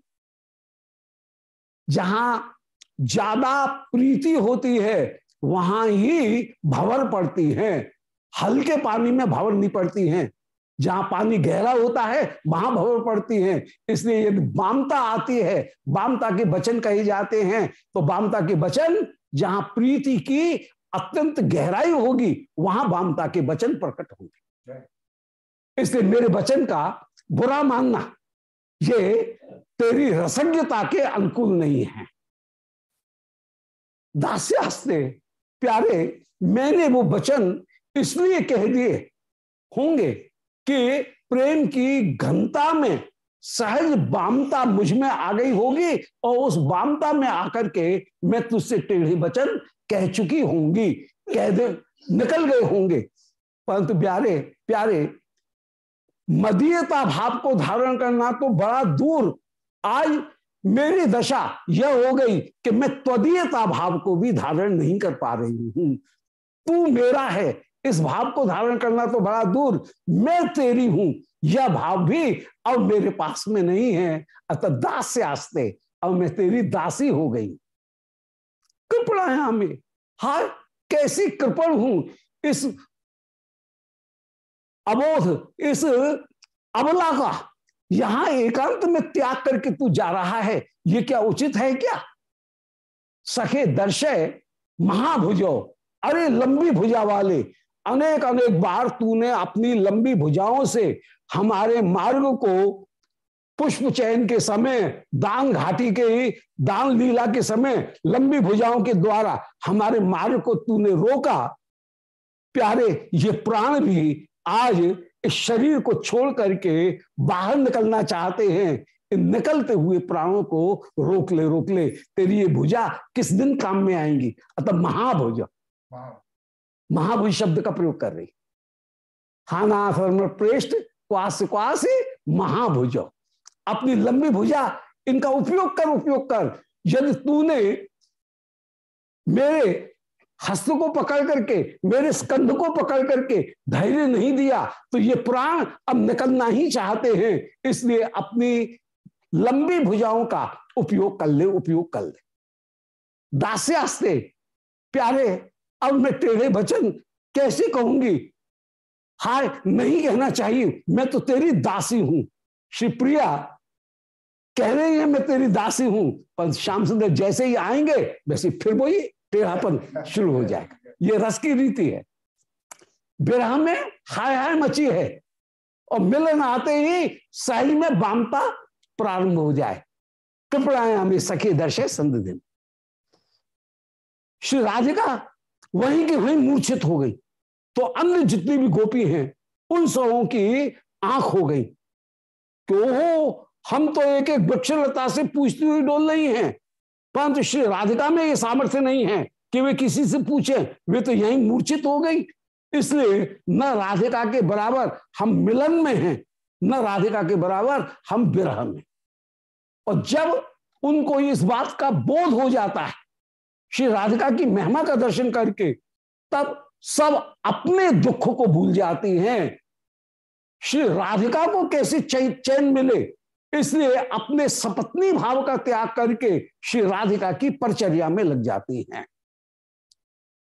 जहाँ ज़्यादा प्रीति होती है वहाँ ही भवर पड़ती है। हल्के पानी में भवर नहीं पड़ती हैं। जहाँ पानी गहरा होता है वहाँ भवर पड़ती है। इसलिए यदि बामता आती है बामता के वचन कहे जाते हैं तो बामता के वचन जहाँ प्रीति की अत्यंत गहराई होगी वहाँ बामता के वचन प्रकट होंगे। इसलिए मेरे वचन का बुरा मानना ये तेरी रसज्ञता के अनुकूल नहीं है। दास्य हस्ते, प्यारे, मैंने वो वचन इसलिए कह दिए होंगे कि प्रेम की घनता में सहज बामता मुझमें आ गई होगी और उस बामता में आकर के मैं तुझसे टेढ़ी वचन कह चुकी होंगी, कह दे, निकल गए होंगे। परंतु प्यारे प्यारे मदीयता भाव को धारण करना तो बड़ा दूर। आज मेरी दशा यह हो गई कि मैं त्वदीयता भाव को भी धारण नहीं कर पा रही हूँ। तू मेरा है, इस भाव को धारण करना तो बड़ा दूर। मैं तेरी हूँ, यह भाव भी अब मेरे पास में नहीं है। अतः दास से आस्ते, अब मैं तेरी दासी हो गई। कृपणा है हमें। हा कैसी कृपण हूँ। इस अबोध, इस अबला का यहाँ एकांत में त्याग करके तू जा रहा है, ये क्या उचित है क्या? सखे दर्शय महाभुजो, अरे लंबी भुजा वाले अनेक अनेक बार तूने अपनी लंबी भुजाओं से हमारे मार्ग को पुष्प चयन के समय, दान घाटी के, दान लीला के समय, लंबी भुजाओं के द्वारा हमारे मार्ग को तूने रोका। प्यारे, ये प्राण भी आज इस शरीर को छोड़ करके बाहर निकलना चाहते हैं निकलते हुए प्राणों को रोक ले रोक ले। तेरी ये भुजा किस दिन काम में आएँगी? अतः महाभुज। महाभुज शब्द का प्रयोग कर रही। हाना प्रेष्ठ क्वास क्वास महाभुज। अपनी लंबी भुजा इनका उपयोग कर उपयोग कर। यदि तूने मेरे हस्त को पकड़ करके, मेरे स्कंध को पकड़ करके धैर्य नहीं दिया तो ये प्राण अब निकलना ही चाहते हैं। इसलिए अपनी लंबी भुजाओं का उपयोग कर ले, उपयोग कर ले। दास्यास्ते, प्यारे, अब मैं टेढ़े वचन कैसे कहूँगी? हाय, नहीं कहना चाहिए, मैं तो तेरी दासी हूँ। श्री प्रिया, कह रही है, मैं तेरी दासी हूँ, पर श्याम सुंदर जैसे ही आएँगे, वैसे फिर वही टेढ़ापन शुरू हो जाएगा। ये रस की रीति है। विरह में हाय हाय मची है और मिलन आते ही सही में बामता प्रारंभ हो जाए। कृपणाएँ हमें सखी दर्शे संद दिन। श्री राधिका वहीं की वहीं मूर्छित हो गई। तो अन्य जितनी भी गोपी हैं, उन सबों की आँख हो गई। कि ओहो, हम तो एक एक वृक्षलता से पूछती हुई डोल रही हैं। परंतु श्री राधिका में ये सामर्थ्य नहीं है कि वे किसी से पूछे। वे तो यही मूर्छित हो गई। इसलिए न राधिका के बराबर हम मिलन में हैं, न राधिका के बराबर हम विरह में और जब उनको इस बात का बोध हो जाता है, श्री राधिका की महिमा का दर्शन करके तब सब अपने दुख को भूल जाती हैं। श्री राधिका को कैसे चैन मिले? इसलिए अपने सपत्नी भाव का त्याग करके श्री राधिका की परचर्या में लग जाती हैं।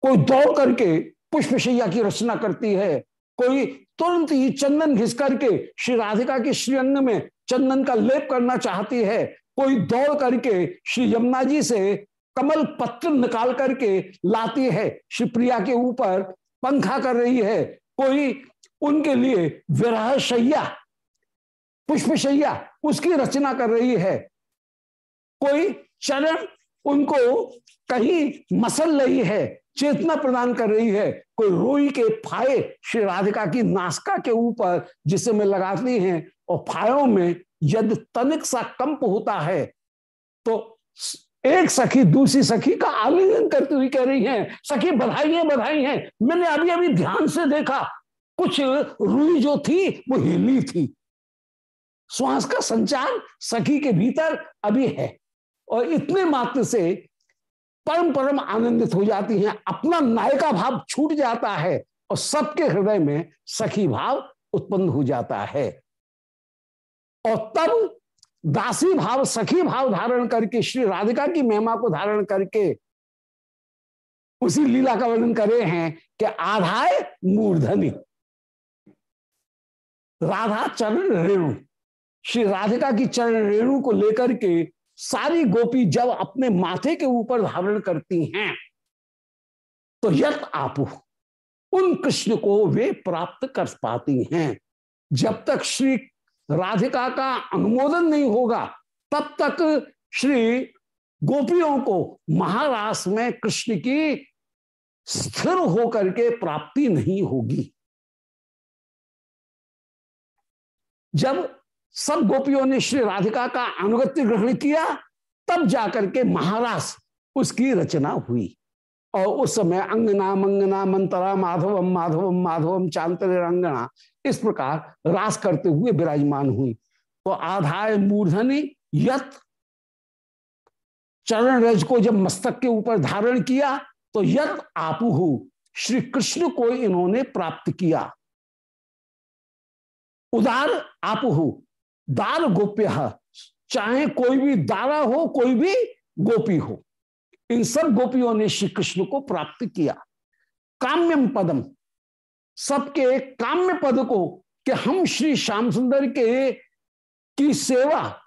कोई दौड़ करके पुष्पशैया की रचना करती है, कोई तुरंत ही चंदन घिस करके श्री राधिका के श्रीअंग में चंदन का लेप करना चाहती है, कोई दौड़ करके श्री यमुना जी से कमल पत्र निकाल करके लाती है, श्री प्रिया के ऊपर पंखा कर रही है, कोई उनके लिए विरह शैया पुष्पशैया उसकी रचना कर रही है। कोई चरण उनको कहीं मसल रही है, चेतना प्रदान कर रही है। कोई रोई के फाये श्री राधिका की नासका के ऊपर जिसे में लगाती हैं और फायों में यदि तनिक सा कंप होता है। तो एक सखी दूसरी सखी का आलिंगन करती हुई कह रही है, सखी बधाई है बधाई है मैंने अभी अभी ध्यान से देखा, कुछ रुई जो थी, वो हिली थी। श्वास का संचार सखी के भीतर अभी है। और इतने मात्र से परम परम आनंदित हो जाती हैं, अपना नायका भाव छूट जाता है और सबके हृदय में सखी भाव उत्पन्न हो जाता है। और तब दासी भाव, सखी भाव धारण करके, श्री राधिका की महिमा को धारण करके उसी लीला का वर्णन करे हैं कि आधाय मूर्धनी, राधा चरण रेणु। श्री राधिका की चरण रेणु को लेकर के सारी गोपी जब अपने माथे के ऊपर धारण करती हैं तो यत आपू उन कृष्ण को वे प्राप्त कर पाती हैं। जब तक श्री राधिका का अनुमोदन नहीं होगा, तब तक श्री गोपियों को महारास में कृष्ण की स्थिर होकर के प्राप्ति नहीं होगी। जब सब गोपियों ने श्री राधिका का अनुगत्य ग्रहण किया, तब जाकर के महारास उसकी रचना हुई। और उस समय अंगना, मंगना, मंतरा, माधवम माधवम माधवम, चांतर अंगना इस प्रकार रास करते हुए विराजमान हुई। तो आधाय मूर्धनि यत चरण रज को जब मस्तक के ऊपर धारण किया तो यत आपुहु श्री कृष्ण को इन्होंने प्राप्त किया। उदार आपुहु दार गोप्य चाहे कोई भी दारा हो, कोई भी गोपी हो। इन सब गोपियों ने श्री कृष्ण को प्राप्त किया। काम्यम पदम। सबके काम्य पद को कि हम श्री श्याम सुंदर के की सेवा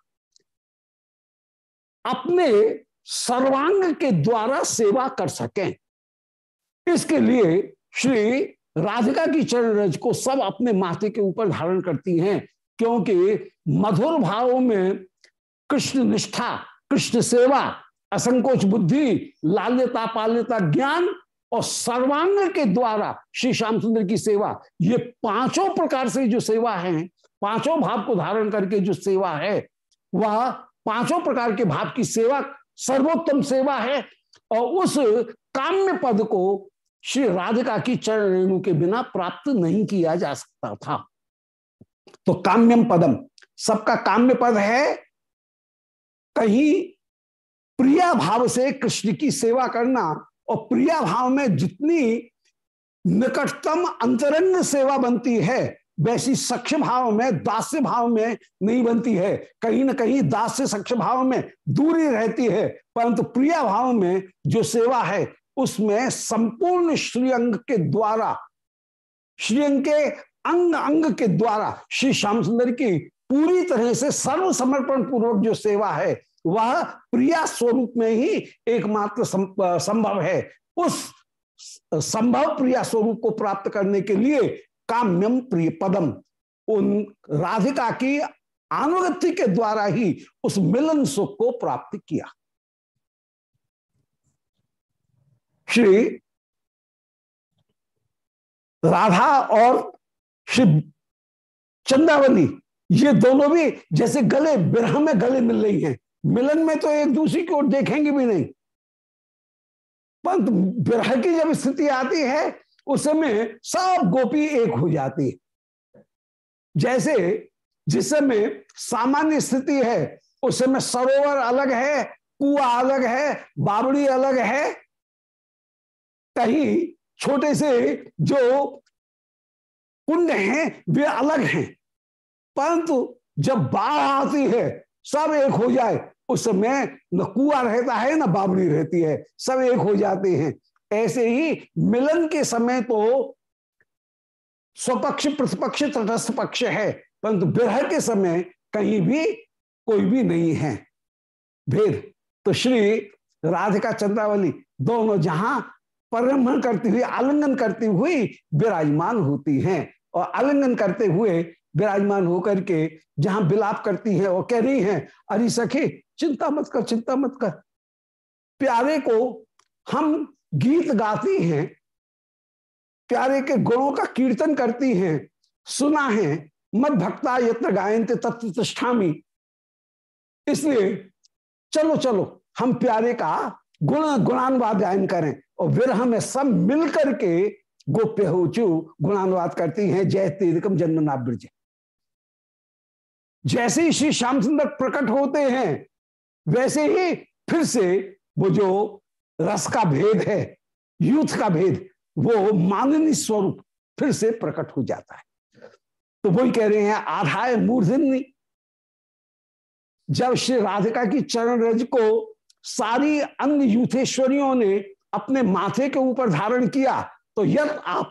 अपने सर्वांग के द्वारा सेवा कर सकें। इसके लिए श्री राधिका की चरण रज को सब अपने माथे के ऊपर धारण करती हैं। क्योंकि मधुर भाव में कृष्ण निष्ठा, कृष्ण सेवा, असंकोच बुद्धि, लाल्यता पाल्यता ज्ञान और सर्वांग के द्वारा श्री श्याम सुंदर की सेवा, ये पाँचों प्रकार से जो सेवा है, पाँचों भाव को धारण करके जो सेवा है, वह पाँचों प्रकार के भाव की सेवा, सर्वोत्तम सेवा है। और उस काम्य पद को श्री राधिका की चरण रेणु के बिना प्राप्त नहीं किया जा सकता था। तो काम्यम पदम। सबका काम्य पद है कहीं प्रिया भाव से कृष्ण की सेवा करना और प्रिया भाव में जितनी निकटतम अंतरंग सेवा बनती है, वैसी सक्ष भाव में, दास्य भाव में नहीं बनती है। कहीं ना कहीं दास्य सक्ष भाव में दूरी रहती है, परंतु प्रिया भाव में जो सेवा है, उसमें संपूर्ण श्रीअंग के द्वारा, श्रीअंग के अंग अंग के द्वारा श्री श्याम सुंदर की पूरी तरह से सर्व समर्पण पूर्वक जो सेवा है, वह प्रिया स्वरूप में ही एकमात्र संभव है। उस संभव प्रिया स्वरूप को प्राप्त करने के लिए काम्यम प्रिय पदम, उन राधिका की अनुगति के द्वारा ही उस मिलन सुख को प्राप्त किया। श्री राधा और श्री चंद्रावली ये दोनों भी जैसे गले, बिरह में गले मिल रही हैं। मिलन में तो एक दूसरी की ओर देखेंगे भी नहीं। परंतु विरह की जब स्थिति आती है, उस समय सब गोपी एक हो जाती है। जैसे जिस समय सामान्य स्थिति है, उस समय सरोवर अलग है, कुआ अलग है बाबड़ी अलग है कहीं छोटे से जो कुंड हैं, वे अलग हैं। परंतु जब बाढ़ आती है, सब एक हो जाए, उस समय न कुआ रहता है, न बाबरी रहती है, सब एक हो जाते हैं। ऐसे ही मिलन के समय तो स्वपक्ष, प्रतिपक्ष, तटस्थ पक्ष है, परंतु विरह के समय कहीं भी कोई भी नहीं है। भेद तो श्री राधिका चंद्रावली दोनों जहाँ परम्भन करती हुई, आलिंगन करती हुई विराजमान होती हैं। और आलिंगन करते हुए विराजमान होकर के जहाँ विलाप करती है और कह रही है, अरे सखी, चिंता मत कर, चिंता मत कर। प्यारे को हम गीत गाती हैं, प्यारे के गुणों का कीर्तन करती हैं, सुना है मत भक्ता यत्न गायंत तत्व में इसलिए चलो चलो, हम प्यारे का गुण, गुणानुवाद गायन करें और विरह में सब मिलकर के गोप्य हो चु, गुणानुवाद करती हैं, जय तेरिकम जन्म ब्रज। जैसे ही श्री श्याम सुंदर प्रकट होते हैं, वैसे ही फिर से वो जो रस का भेद है, यूथ का भेद, वो माननीय स्वरूप फिर से प्रकट हो जाता है। तो वही कह रहे हैं आधाय मूर्धन्य। जब श्री राधिका की चरण रज को सारी अन्य यूथेश्वरियों ने अपने माथे के ऊपर धारण किया तो यद आप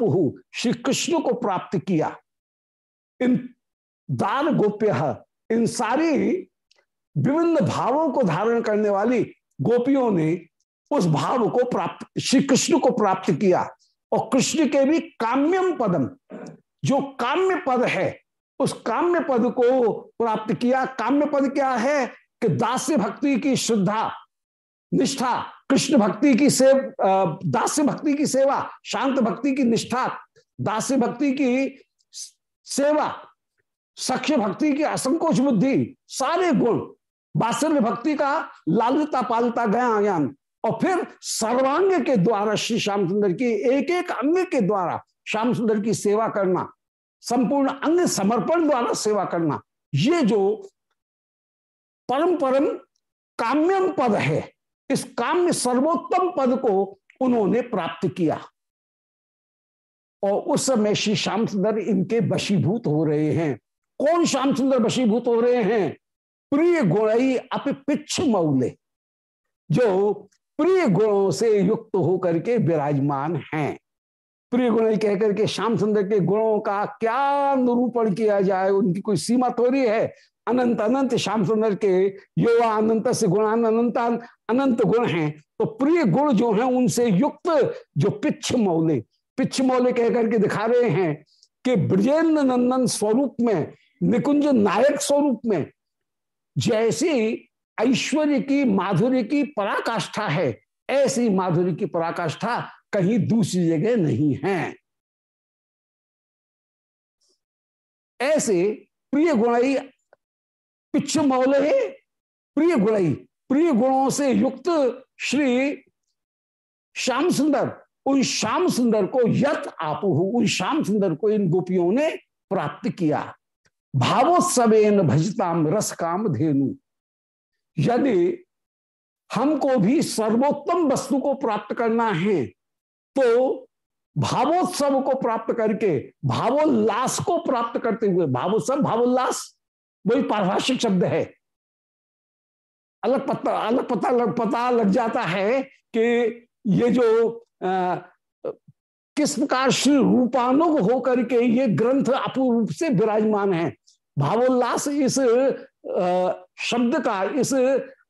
श्री कृष्ण को प्राप्त किया। इन दान गोप्य, इन सारी विभिन्न भावों को धारण करने वाली गोपियों ने उस भाव को प्राप्त श्री कृष्ण को प्राप्त किया। और कृष्ण के भी काम्यम पदम, जो काम्य पद है, उस काम्य पद को प्राप्त किया। काम्य पद क्या है? कि दास्य भक्ति की श्रद्धा निष्ठा, कृष्ण भक्ति की सेव दास्य भक्ति की सेवा, शांत भक्ति की निष्ठा दास्य भक्ति की सेवा, सख्य भक्ति की असंकोच बुद्धि, सारे गुण बात्सल्य भक्ति का लालता पालता गया ज्ञान और फिर सर्वांग के द्वारा श्री श्याम सुंदर की एक एक अंग के द्वारा श्याम सुंदर की सेवा करना, संपूर्ण अंग समर्पण द्वारा सेवा करना, ये जो परम परम काम्यम पद है इस काम्य सर्वोत्तम पद को उन्होंने प्राप्त किया। और उस समय श्री श्याम सुंदर इनके वशीभूत हो रहे हैं। कौन श्याम सुंदर वशीभूत हो रहे हैं? प्रिय गुणई अप मौले, जो प्रिय गुणों से युक्त होकर के विराजमान हैं। प्रिय गुण कह करके श्याम सुंदर के गुणों का क्या निरूपण किया जाए, उनकी कोई सीमा थोड़ी है? अनंत अनंत श्याम सुंदर के युवा अनंत से गुणान अनंत अनंत गुण हैं। तो प्रिय गुण जो हैं, उनसे युक्त जो पिछ मौले पिछ मौले कह करके दिखा रहे हैं कि ब्रजेंद्र नंदन स्वरूप में, निकुंज नायक स्वरूप में, जैसी ऐश्वर्य की माधुर्य की पराकाष्ठा है, ऐसी माधुर्य की पराकाष्ठा कहीं दूसरी जगह नहीं है। ऐसे प्रिय गुणई पिछ मौले प्रिय गुणई, प्रिय गुणों से युक्त श्री श्याम सुंदर, उन श्याम सुंदर को यत आप उन श्याम सुंदर को इन गोपियों ने प्राप्त किया। भावोत्सवेन भजताम रस काम धेनु। यदि हमको भी सर्वोत्तम वस्तु को प्राप्त करना है तो भावोत्सव को प्राप्त करके, भावोल्लास को प्राप्त करते हुए, भावोत्सव, भावोल्लास वही पारिभाषिक शब्द है। अलग पता अलग पता लग पता लग जाता है कि ये जो आ, किस प्रकार श्री रूपानुग होकर के ये ग्रंथ अपूर्व रूप से विराजमान है। भावोल्लास इस शब्द का इस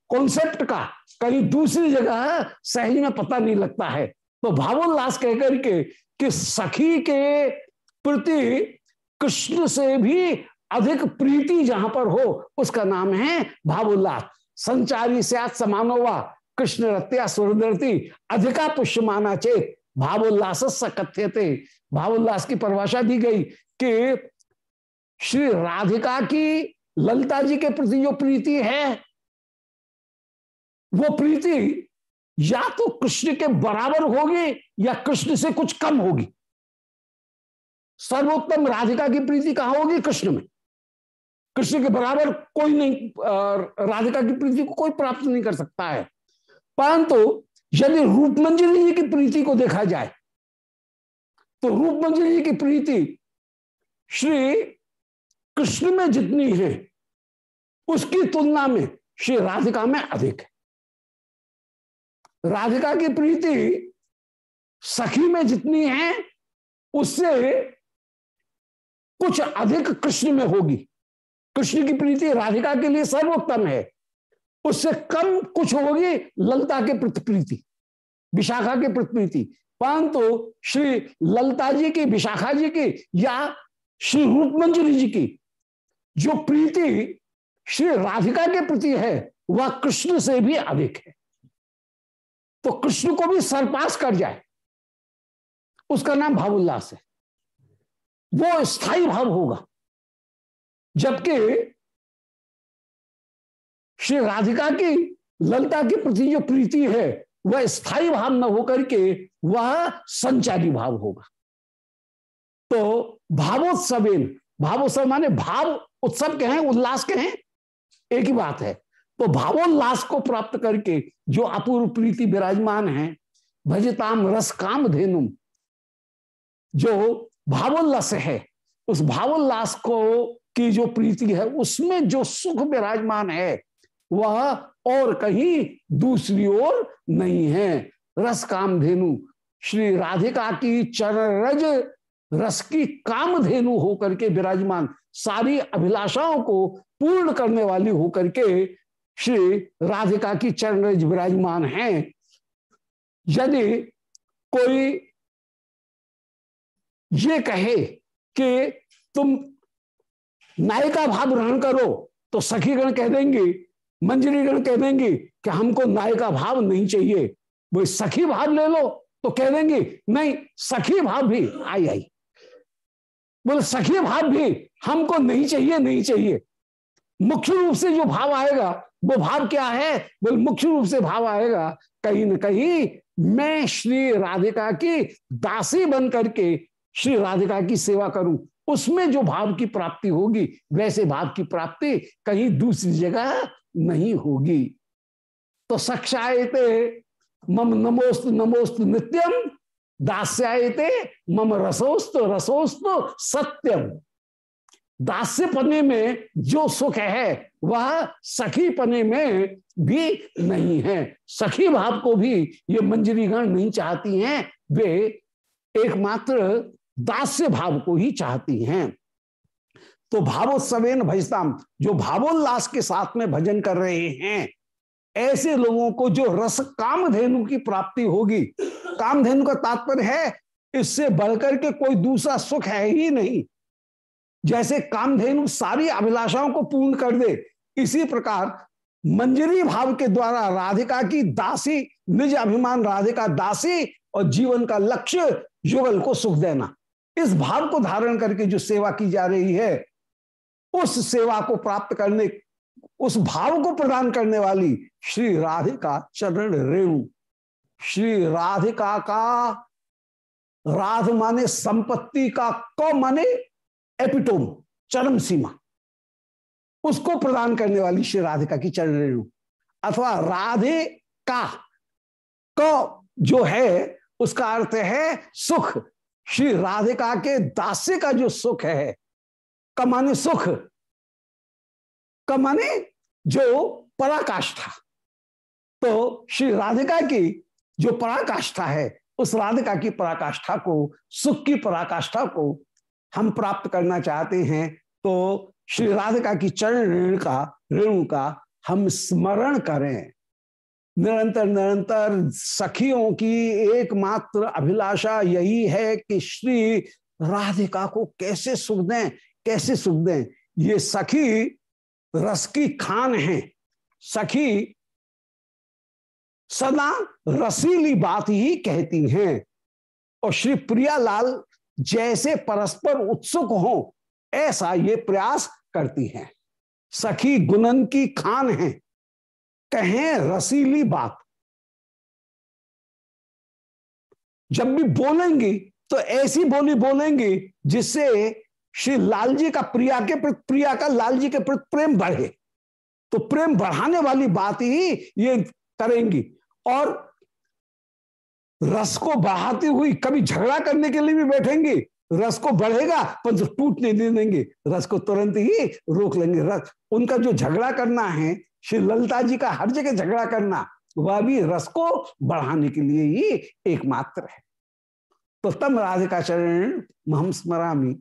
कॉन्सेप्ट का कहीं दूसरी जगह सहज में पता नहीं लगता है। तो भावोल्लास कहकर के कि सखी के प्रति कृष्ण से भी अधिक प्रीति जहाँ पर हो, उसका नाम है भावोल्लास। संचारी से समानोवा कृष्ण रत्या सुरदरती अधिका पुष्य माना चेत भावोल्लास सकथ्य थे भावोल्लास की परिभाषा दी गई कि श्री राधिका की, ललिता जी के प्रति जो प्रीति है, वो प्रीति या तो कृष्ण के बराबर होगी या कृष्ण से कुछ कम होगी। सर्वोत्तम राधिका की प्रीति कहाँ होगी? कृष्ण में। कृष्ण के बराबर कोई नहीं राधिका की प्रीति को कोई प्राप्त नहीं कर सकता है। परंतु यदि रूप जी की प्रीति को देखा जाए तो रूप जी की प्रीति श्री कृष्ण में जितनी है, उसकी तुलना में श्री राधिका में अधिक है। राधिका की प्रीति सखी में जितनी है, उससे कुछ अधिक कृष्ण में होगी। कृष्ण की प्रीति राधिका के लिए सर्वोत्तम है। उससे कम कुछ होगी ललता के प्रति प्रीति, विशाखा के प्रति प्रीति। परंतु श्री ललता जी की, विशाखा जी की या श्री रूप जी की जो प्रीति श्री राधिका के प्रति है, वह कृष्ण से भी अधिक है। तो कृष्ण को भी सरपास कर जाए। उसका नाम भाव उल्लास है। वो स्थायी भाव होगा। जबकि श्री राधिका की, ललता के प्रति जो प्रीति है, वह स्थायी भाव न होकर के वह संचारी भाव होगा। तो भावोत्सवेन, भावोत्सव माने भाव उत्सव के हैं उल्लास के हैं एक ही बात है। तो भावोल्लास को प्राप्त करके जो अपूर्व प्रीति विराजमान है, भजताम रस काम धेनुम, जो भावोल्लास है, उस भावोल्लास को की जो प्रीति है, उसमें जो सुख विराजमान है, वह और कहीं दूसरी ओर नहीं है। रस काम धेनु श्री राधिका की चरण रज रस की काम धेनु होकर के विराजमान, सारी अभिलाषाओं को पूर्ण करने वाली होकर के श्री राधिका की चरण रज विराजमान है। यदि कोई ये कहे कि तुम नायिका भाव ग्रहण करो तो सखीगण कह देंगे, मंजरीगण कह देंगे कि हमको नायिका भाव नहीं चाहिए। वो सखी भाव ले लो तो कह देंगे, नहीं, सखी भाव भी, आई आई। बोले, सखी भाव भी हमको नहीं चाहिए नहीं चाहिए। मुख्य रूप से जो भाव आएगा, वो भाव क्या है? बोल, मुख्य रूप से भाव आएगा, कहीं ना कहीं मैं श्री राधिका की दासी बन करके श्री राधिका की सेवा करूँ। उसमें जो भाव की प्राप्ति होगी, वैसे भाव की प्राप्ति कहीं दूसरी जगह नहीं होगी। तो सक्षायते मम नमोस्त नमोस्त नित्यम दास्यायते, मम रसोस्त रसोस्त सत्यम दास्य पने में जो सुख है, वह सखी पने में भी नहीं है। सखी भाव को भी ये मंजरीगण नहीं चाहती हैं। वे एकमात्र दास्य भाव को ही चाहती हैं। तो भावोत्सवेन भजताम, जो भावोल्लास के साथ में भजन कर रहे हैं, ऐसे लोगों को जो रस कामधेनु की प्राप्ति होगी, कामधेनु का तात्पर्य है, इससे बढ़कर के कोई दूसरा सुख है ही नहीं। जैसे कामधेनु सारी अभिलाषाओं को पूर्ण कर दे, इसी प्रकार मंजरी भाव के द्वारा राधिका की दासी, निज अभिमान राधिका दासी और जीवन का लक्ष्य युगल को सुख देना। इस भाव को धारण करके जो सेवा की जा रही है, उस सेवा को प्राप्त करने, उस भाव को प्रदान करने वाली श्री राधिका चरण रेणु। श्री राधिका का राध माने संपत्ति का क माने एपिटोम, चरम सीमा। उसको प्रदान करने वाली श्री राधिका की चरण रेणु। अथवा राधे का क जो है, उसका अर्थ है सुख। श्री राधिका के दास्य का जो सुख है, कमाने सुख, कमाने जो पराकाष्ठा। तो श्री राधिका की जो पराकाष्ठा है, उस राधिका की पराकाष्ठा को, सुख की पराकाष्ठा को हम प्राप्त करना चाहते हैं तो श्री राधिका की चरण रेणु का, ऋणु का हम स्मरण करें। निरंतर निरंतर सखियों की एकमात्र अभिलाषा यही है कि श्री राधिका को कैसे सुख दें, कैसे सुख दें। ये सखी रस की खान है। सखी सदा रसीली बात ही कहती हैं। और श्री प्रियालाल जैसे परस्पर उत्सुक हो, ऐसा ये प्रयास करती हैं। सखी गुणन की खान है। कहें रसीली बात। जब भी बोलेंगी तो ऐसी बोली बोलेंगी, जिससे श्री लाल जी का प्रिया के प्रति, प्रिया का लाल जी के प्रति प्रेम बढ़े। तो प्रेम बढ़ाने वाली बात ही ये करेंगी। और रस को बढ़ाती हुई कभी झगड़ा करने के लिए भी बैठेंगी, रस को बढ़ेगा, पर टूट नहीं देंगे, रस को तुरंत ही रोक लेंगे। रस, उनका जो झगड़ा करना है श्री ललिता जी का हर जगह झगड़ा करना, वह भी रस को बढ़ाने के लिए ही एकमात्र है। तो तम राधिका चरण हम स्मरामी।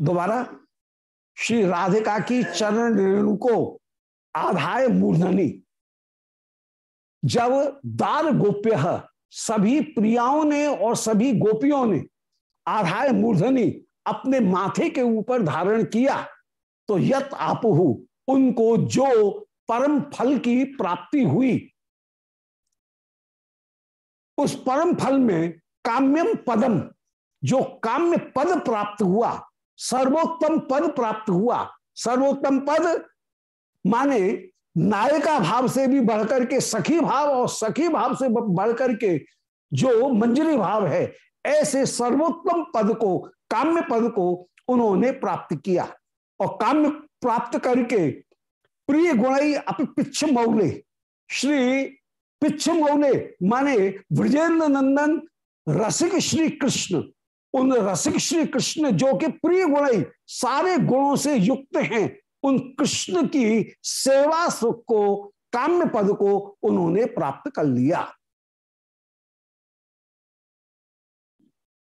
दोबारा, श्री राधिका की चरण रेणु को आधाय मूर्धनी। जब दार गोप्य सभी प्रियाओं ने और सभी गोपियों ने आधाय मूर्धनी अपने माथे के ऊपर धारण किया तो यत आपहु उनको जो परम फल की प्राप्ति हुई। उस परम फल में काम्यम पदम, जो काम्य पद प्राप्त हुआ, सर्वोत्तम पद प्राप्त हुआ। सर्वोत्तम पद माने नायिका भाव से भी बढ़कर के सखी भाव और सखी भाव से बढ़कर के जो मंजरी भाव है, ऐसे सर्वोत्तम पद को, काम्य पद को उन्होंने प्राप्त किया। और काम्य प्राप्त करके प्रिय गुणई अपि मौले श्री पिछ मौले माने ब्रजेंद्र नंदन रसिक श्री कृष्ण। उन रसिक श्री कृष्ण जो कि प्रिय गुणई सारे गुणों से युक्त हैं, उन कृष्ण की सेवा सुख को, काम्य पद को उन्होंने प्राप्त कर लिया।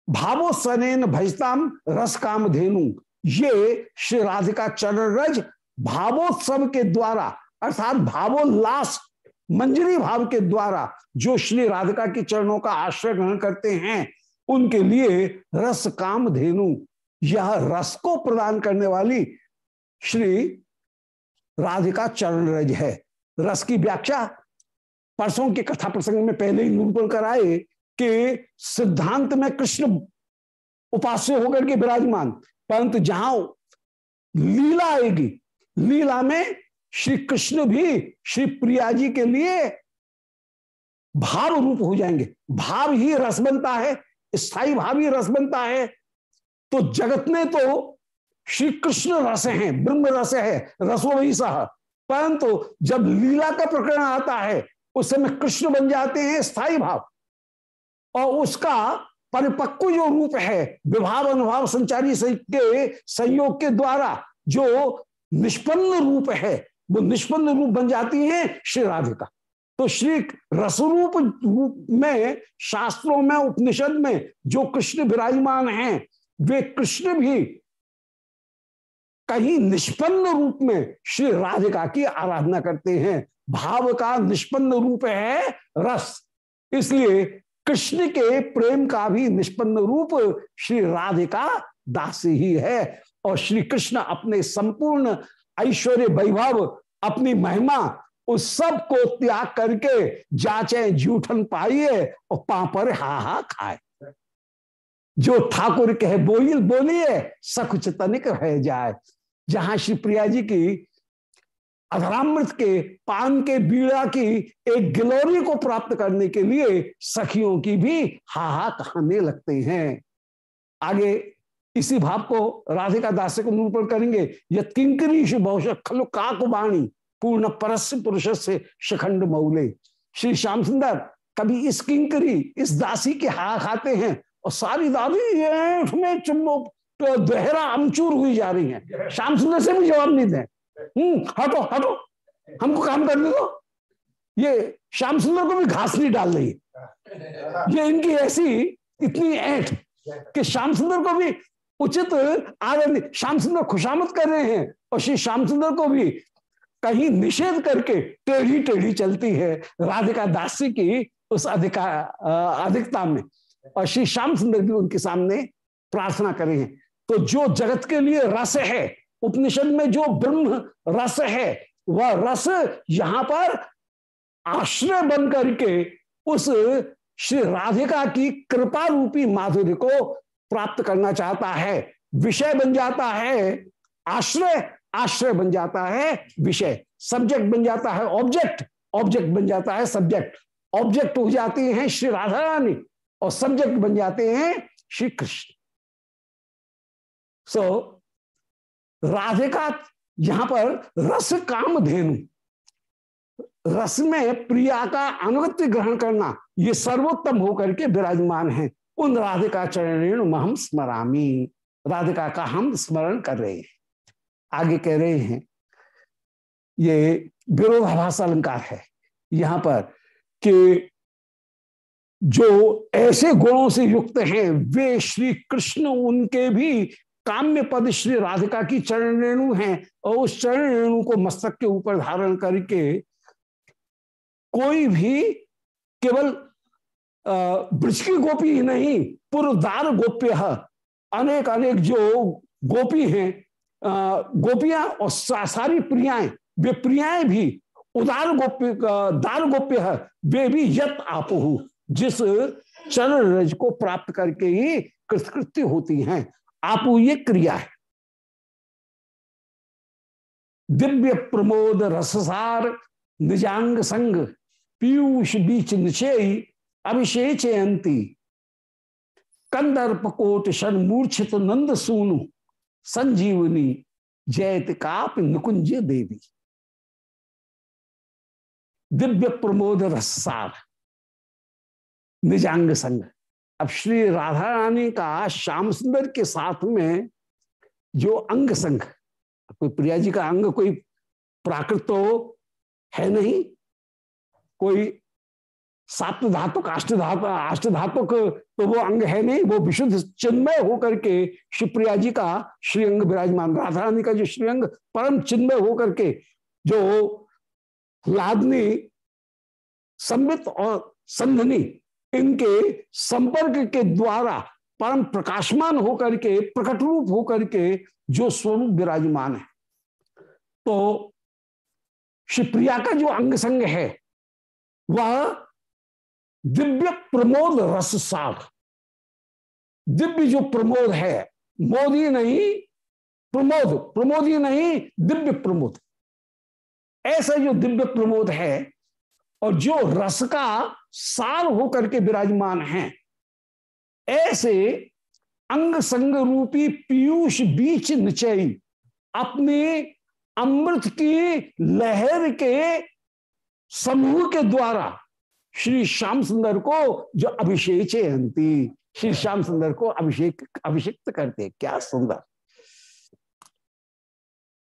भावो सनेन भजताम रस काम धेनु। ये श्री राधिका चरण रज भावोत्सव के द्वारा, अर्थात भावोल्लास, मंजरी भाव के द्वारा, जो श्री राधिका के चरणों का आश्रय ग्रहण करते हैं, उनके लिए रस काम धेनु यह रस को प्रदान करने वाली श्री राधिका चरण रज है। रस की व्याख्या परसों के कथा प्रसंग में पहले ही निरूपण कराए कि सिद्धांत में कृष्ण उपास्य होकर के विराजमान। परंतु जहाँ लीला आएगी। लीला में श्री कृष्ण भी श्री प्रिया जी के लिए भाव रूप हो जाएँगे। भाव ही रस बनता है स्थायी भाव ही रस बनता है। तो जगत में तो श्री कृष्ण रस है, ब्रह्म रस है, रसो वही सह। परंतु जब लीला का प्रकरण आता है, उस समय कृष्ण बन जाते हैं स्थायी भाव। और उसका परिपक्व जो रूप है विभाव अनुभाव संचारी के संयोग के द्वारा जो निष्पन्न रूप है, वो निष्पन्न रूप बन जाती है श्री राधिका। तो श्री रसरूप रूप में, शास्त्रों में, उपनिषद में जो कृष्ण विराजमान हैं, वे कृष्ण भी कहीं निष्पन्न रूप में श्री राधिका की आराधना करते हैं। भाव का निष्पन्न रूप है रस। इसलिए कृष्ण के प्रेम का भी निष्पन्न रूप श्री राधिका दास ही है। और श्री कृष्ण अपने संपूर्ण ऐश्वर्य वैभव, अपनी महिमा, उस सबको त्याग करके जाचे, जूठन पाइए और पापर हा हा खाए। जो ठाकुर कहे बोल बोलिए सकुच तनिक रह जाए। जहाँ श्री प्रिया जी की अधरामृत के पान के बीड़ा की एक गिलोरी को प्राप्त करने के लिए सखियों की भी हाहा कहने लगते हैं। आगे इसी भाव को राधिका दास को निरूपण करेंगे। किंकरी बहुश खलु काकुबाणी पूर्ण परस्य पुरुष से शिखंड मौले। श्री श्याम सुंदर कभी इस किंकरी इस दासी के हा खाते हैं और सारी दादी में चुम्बो तो दोहरा अमचूर हुई जा रही है। श्याम सुंदर से भी जवाब नहीं दे। हटो हटो। हमको काम करने दो। ये श्याम सुंदर को भी घास नहीं डाल रही। ये इनकी ऐसी इतनी ऐठ कि श्याम सुंदर को भी उचित आदर श्याम सुंदर खुशामद कर रहे हैं और श्री श्याम सुंदर को भी कहीं निषेध करके टेढ़ी टेढ़ी चलती है राधिका दासी की उस अधिकार अधिकता में। और श्री श्याम सुंदर भी उनके सामने प्रार्थना करें तो जो जगत के लिए रस है उपनिषद में जो ब्रह्म रस है वह रस यहाँ पर आश्रय बन करके उस श्री राधिका की कृपा रूपी माधुर्य को प्राप्त करना चाहता है। विषय बन जाता है आश्रय आश्रय बन जाता है विषय। सब्जेक्ट बन जाता है ऑब्जेक्ट ऑब्जेक्ट बन जाता है सब्जेक्ट। ऑब्जेक्ट हो जाती हैं श्री राधा रानी और सब्जेक्ट बन जाते हैं श्री कृष्ण। सो so, राधिका, यहाँ पर रस काम धेनु। रस में प्रिया का अनुगत्य ग्रहण करना, ये सर्वोत्तम होकर के विराजमान है। उन राधिका चरण हम स्मरामी। राधिका का हम स्मरण कर रहे हैं। आगे कह रहे हैं, ये विरोधाभास अलंकार है। यहाँ पर कि जो ऐसे गुणों से युक्त हैं, वे श्री कृष्ण उनके भी काम्य पद श्री राधिका की चरण रेणु है और उस चरण रेणु को मस्तक के ऊपर धारण करके कोई भी केवल ब्रज की गोपी ही नहीं पुरदार गोप्य अनेक अनेक जो गोपी हैं गोपियाँ और सारी प्रियाएँ, वे प्रियाएँ भी, उदार गोप्य दार गोप्य है वे भी यत आप, जिस चरण रज को प्राप्त करके ही कृतकृत्य होती हैं। आप ये क्रिया है। दिव्य प्रमोद रससार निजांग संग पीयूष बीच निचय अभिषेचयंती कंदर्प कोट शन मूर्छित नंद सूनु संजीवनी जयत काप नुकुंज देवी। दिव्य प्रमोद रससार निजांग संग। अब श्री राधा रानी का श्याम सुंदर के साथ में जो अंग संघ, कोई प्रिया जी का अंग कोई प्राकृत तो है नहीं, कोई सात धातुक अष्ट धातु अष्ट धातुक तो वो अंग है नहीं, वो विशुद्ध चिन्मय होकर के शिवप्रिया जी का श्रीअंग विराजमान राधा रानी का जो श्रीअंग परम चिन्मय होकर के जो लादनी संबित और संधनी इनके संपर्क के द्वारा परम प्रकाशमान होकर के प्रकट रूप होकर के जो स्वरूप विराजमान है। तो शिवप्रिया का जो अंग संग है, वह दिव्य प्रमोद रस साग दिव्य जो प्रमोद है, मोदी नहीं, प्रमोद, प्रमोदी नहीं, दिव्य प्रमोद। ऐसा जो दिव्य प्रमोद है, और जो रस का सार होकर के विराजमान है। ऐसे अंग संग रूपी पीयूष बीच निचय, अपने अमृत की लहर के समूह के द्वारा श्री श्याम सुंदर को जो अभिषेक अंति, श्री श्याम सुंदर को अभिषेक, अभिषिक्त करते क्या सुंदर।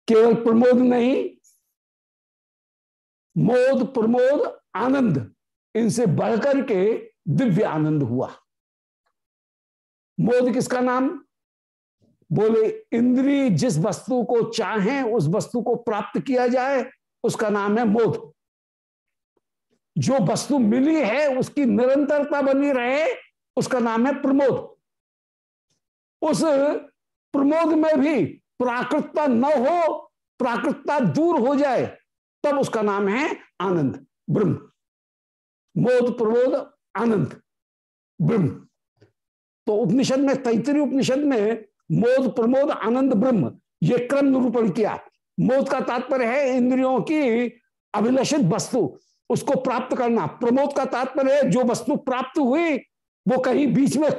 केवल प्रमोद नहीं, मोद प्रमोद आनंद। इनसे बढ़कर के दिव्य आनंद हुआ। मोद किसका नाम? बोले, इंद्री जिस वस्तु को चाहे, उस वस्तु को प्राप्त किया जाए, उसका नाम है मोद। जो वस्तु मिली है, उसकी निरंतरता बनी रहे, उसका नाम है प्रमोद। उस प्रमोद में भी प्राकृतता न हो, प्राकृतता दूर हो जाए, तब उसका नाम है आनंद, ब्रह्म। मोद प्रमोद आनंद। ब्रह्म। तो उपनिषद में, तैतरी उपनिषद में मोद प्रमोद आनंद, ब्रह्म, ये क्रम निरूपण किया। मोद का तात्पर्य है इंद्रियों की अभिलषित वस्तु, उसको प्राप्त करना। प्रमोद का तात्पर्य है, जो वस्तु प्राप्त हुई, वो कहीं बीच में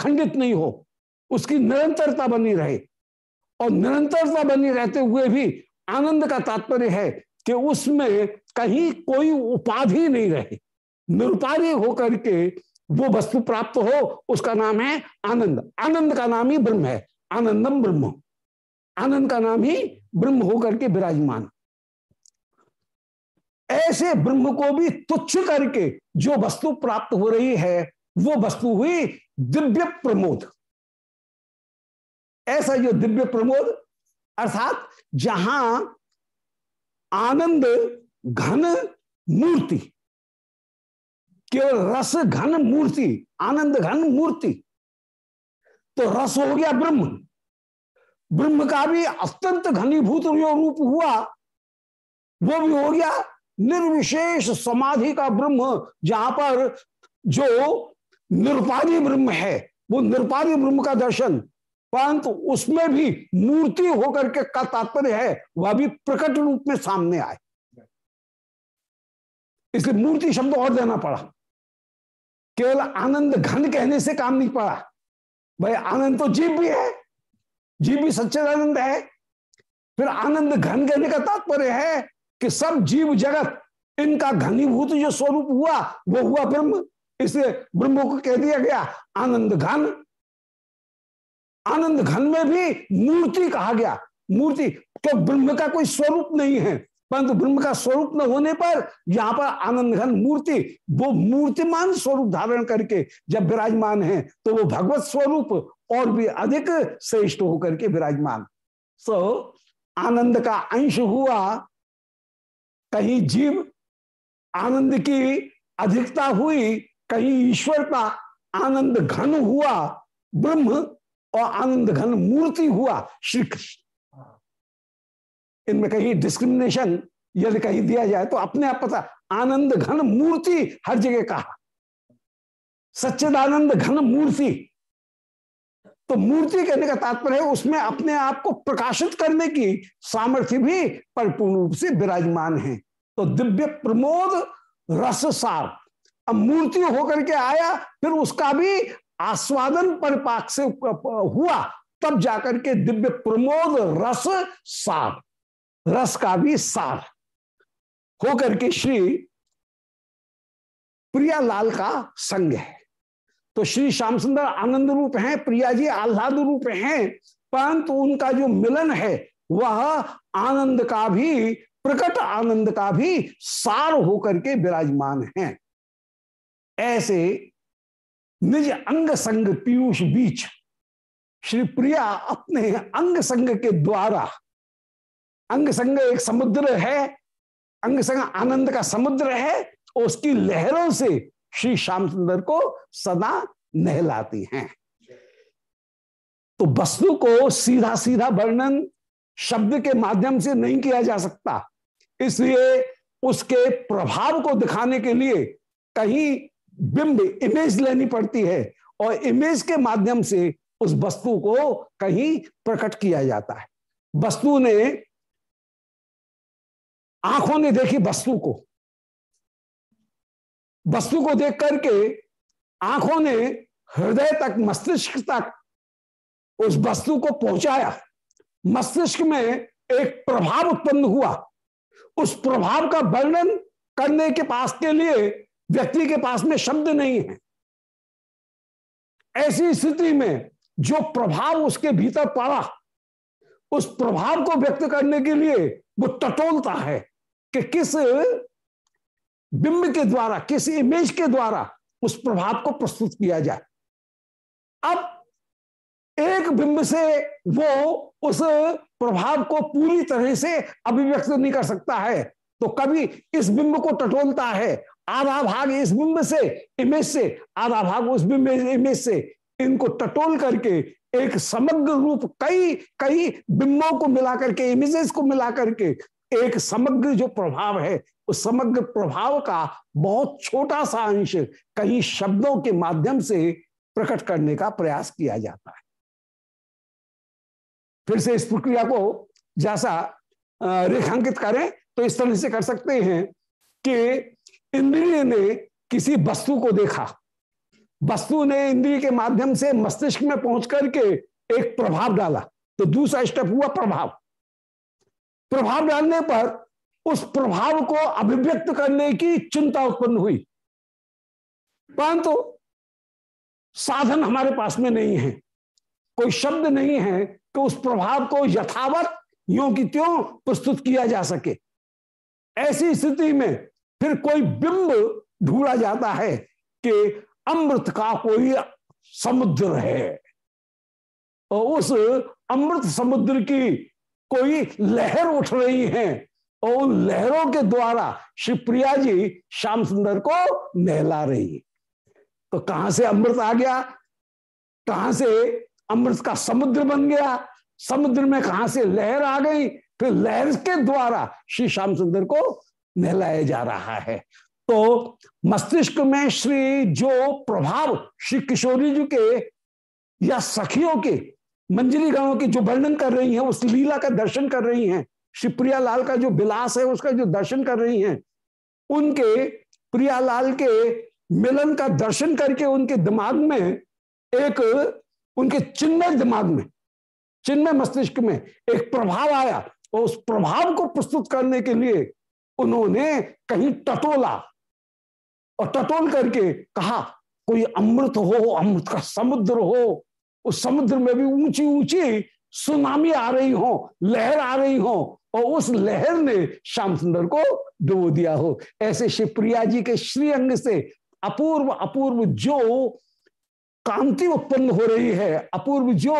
खंडित नहीं हो। उसकी निरंतरता बनी रहे। और निरंतरता बनी रहते हुए भी आनंद का तात्पर्य है कि उसमें कहीं कोई उपाधि नहीं रहे। निरुपाधि होकर के वो वस्तु प्राप्त हो, उसका नाम है आनंद। आनंद का नाम ही ब्रह्म है। आनंदम ब्रह्म। आनंद का नाम ही ब्रह्म होकर के विराजमान। ऐसे ब्रह्म को भी तुच्छ करके जो वस्तु प्राप्त हो रही है, वो वस्तु हुई दिव्य प्रमोद। ऐसा जो दिव्य प्रमोद, अर्थात जहाँ आनंद, घन, मूर्ति केवल रस घन मूर्ति, आनंद घन मूर्ति। तो रस हो गया ब्रह्म। ब्रह्म का भी अत्यंत घनीभूत जो रूप हुआ, वो भी हो गया निर्विशेष समाधि का ब्रह्म, जहाँ पर जो निरुपाधि ब्रह्म है, वो निरुपाधि ब्रह्म का दर्शन, परंतु उसमें भी मूर्ति होकर के का तात्पर्य है, वह भी प्रकट रूप में सामने आए। इसलिए मूर्ति शब्द और देना पड़ा। केवल आनंद घन कहने से काम नहीं पड़ा। भाई, आनंद तो जीव भी है, जीव भी सच्चिदानंद है। फिर आनंद घन कहने का तात्पर्य है कि सब जीव जगत, इनका घनीभूत जो स्वरूप हुआ, वो हुआ ब्रह्म। इसलिए ब्रह्म को कह दिया गया, आनंद घन। आनंद घन में भी मूर्ति कहा गया। मूर्ति तो ब्रह्म का कोई स्वरूप नहीं है। परंतु ब्रह्म का स्वरूप न होने पर यहाँ पर आनंद घन मूर्ति वो मूर्तिमान स्वरूप धारण करके जब विराजमान है तो वो भगवत स्वरूप और भी अधिक श्रेष्ठ होकर के विराजमान। सो so, आनंद का अंश हुआ कहीं जीव आनंद की अधिकता हुई कहीं ईश्वर का आनंद घन हुआ ब्रह्म और आनंद घन मूर्ति हुआ श्री कृष्ण। इनमें कहीं डिस्क्रिमिनेशन यदि कहीं दिया जाए तो अपने आप पता, आनंद घन मूर्ति हर जगह कहा। सच्चिदानंद घन मूर्ति। तो मूर्ति कहने का तात्पर्य है, उसमें अपने आप को प्रकाशित करने की सामर्थ्य भी परिपूर्ण रूप से विराजमान है। तो दिव्य प्रमोद रस सार। अब मूर्ति होकर के आया, फिर उसका भी आस्वादन परिपाक से हुआ, तब जाकर के दिव्य प्रमोद रस सार। रस का भी सार होकर के श्री प्रियालाल का संग है। तो श्री श्याम सुंदर आनंद रूप हैं, प्रिया जी आह्लाद रूप हैं, परंतु उनका जो मिलन है, वह आनंद का भी, प्रकट आनंद का भी सार होकर के विराजमान है। ऐसे निज अंग संग पीयूष बीच श्री प्रिया अपने अंग संग के द्वारा अंग संग एक समुद्र है, अंग संग आनंद का समुद्र है, उसकी लहरों से श्री श्याम सुंदर को सदा नहलाती हैं। तो वस्तु को सीधा सीधा वर्णन शब्द के माध्यम से नहीं किया जा सकता। इसलिए उसके प्रभाव को दिखाने के लिए कहीं बिंब इमेज लेनी पड़ती है और इमेज के माध्यम से उस वस्तु को कहीं प्रकट किया जाता है। वस्तु ने आँखों ने देखी वस्तु को। वस्तु को देख करके आँखों ने हृदय तक, मस्तिष्क तक उस वस्तु को पहुँचाया। मस्तिष्क में एक प्रभाव उत्पन्न हुआ। उस प्रभाव का वर्णन करने के पास के लिए व्यक्ति के पास में शब्द नहीं है। ऐसी स्थिति में जो प्रभाव उसके भीतर पड़ा, उस प्रभाव को व्यक्त करने के लिए वो टटोलता है। कि किस बिंब के द्वारा, किस इमेज के द्वारा उस प्रभाव को प्रस्तुत किया जाए। अब एक बिंब से वो उस प्रभाव को पूरी तरह से अभिव्यक्त नहीं कर सकता है। तो कभी इस बिंब को टटोलता है, आधा भाग इस बिंब से, इमेज से, आधा भाग उस बिंब, इमेज से। इनको टटोल करके एक समग्र रूप कई कई बिंबों को मिला करके इमेजेस को मिला करके एक समग्र जो प्रभाव है, उस समग्र प्रभाव का बहुत छोटा सा अंश कहीं शब्दों के माध्यम से प्रकट करने का प्रयास किया जाता है। फिर से इस प्रक्रिया को जैसा रेखांकित करें तो इस तरह से कर सकते हैं कि इंद्रिय ने किसी वस्तु को देखा। वस्तु ने इंद्रिय के माध्यम से मस्तिष्क में पहुँच करके एक प्रभाव डाला तो दूसरा स्टेप हुआ प्रभाव। प्रभाव डालने पर उस प्रभाव को अभिव्यक्त करने की चिंता उत्पन्न हुई। परंतु साधन हमारे पास में नहीं है। कोई शब्द नहीं है कि उस प्रभाव को यथावत यो की त्यों प्रस्तुत किया जा सके। ऐसी स्थिति में फिर कोई बिंब ढूंढा जाता है कि अमृत का कोई समुद्र है। और उस अमृत समुद्र की कोई लहर उठ रही है। और उन लहरों के द्वारा श्री प्रिया जी श्याम सुंदर को नहला रही तो कहाँ से अमृत आ गया? कहाँ से अमृत का समुद्र बन गया? समुद्र में कहाँ से लहर आ गई? फिर लहर के द्वारा श्री श्याम सुंदर को नहलाया जा रहा है। तो मस्तिष्क में श्री जो प्रभाव श्री किशोरी जी के या सखियों के मंजरी गाँव की जो वर्णन कर रही हैं, उस लीला का दर्शन कर रही हैं श्री प्रियालाल का जो विलास है, उसका जो दर्शन कर रही हैं, उनके प्रियालाल के मिलन का दर्शन करके उनके दिमाग में एक, उनके चिन्मय दिमाग में, चिन्मय मस्तिष्क में एक प्रभाव आया और उस प्रभाव को प्रस्तुत करने के लिए उन्होंने कहीं टटोला और टटोल करके कहा, कोई अमृत हो, अमृत का समुद्र हो उस समुद्र में भी ऊँची ऊँची सुनामी आ रही हो, लहर आ रही हो, और उस लहर ने श्याम सुंदर को डुबो दिया हो। ऐसे शिवप्रिया जी के श्री अंग से अपूर्व अपूर्व जो कांति उत्पन्न हो रही है, अपूर्व जो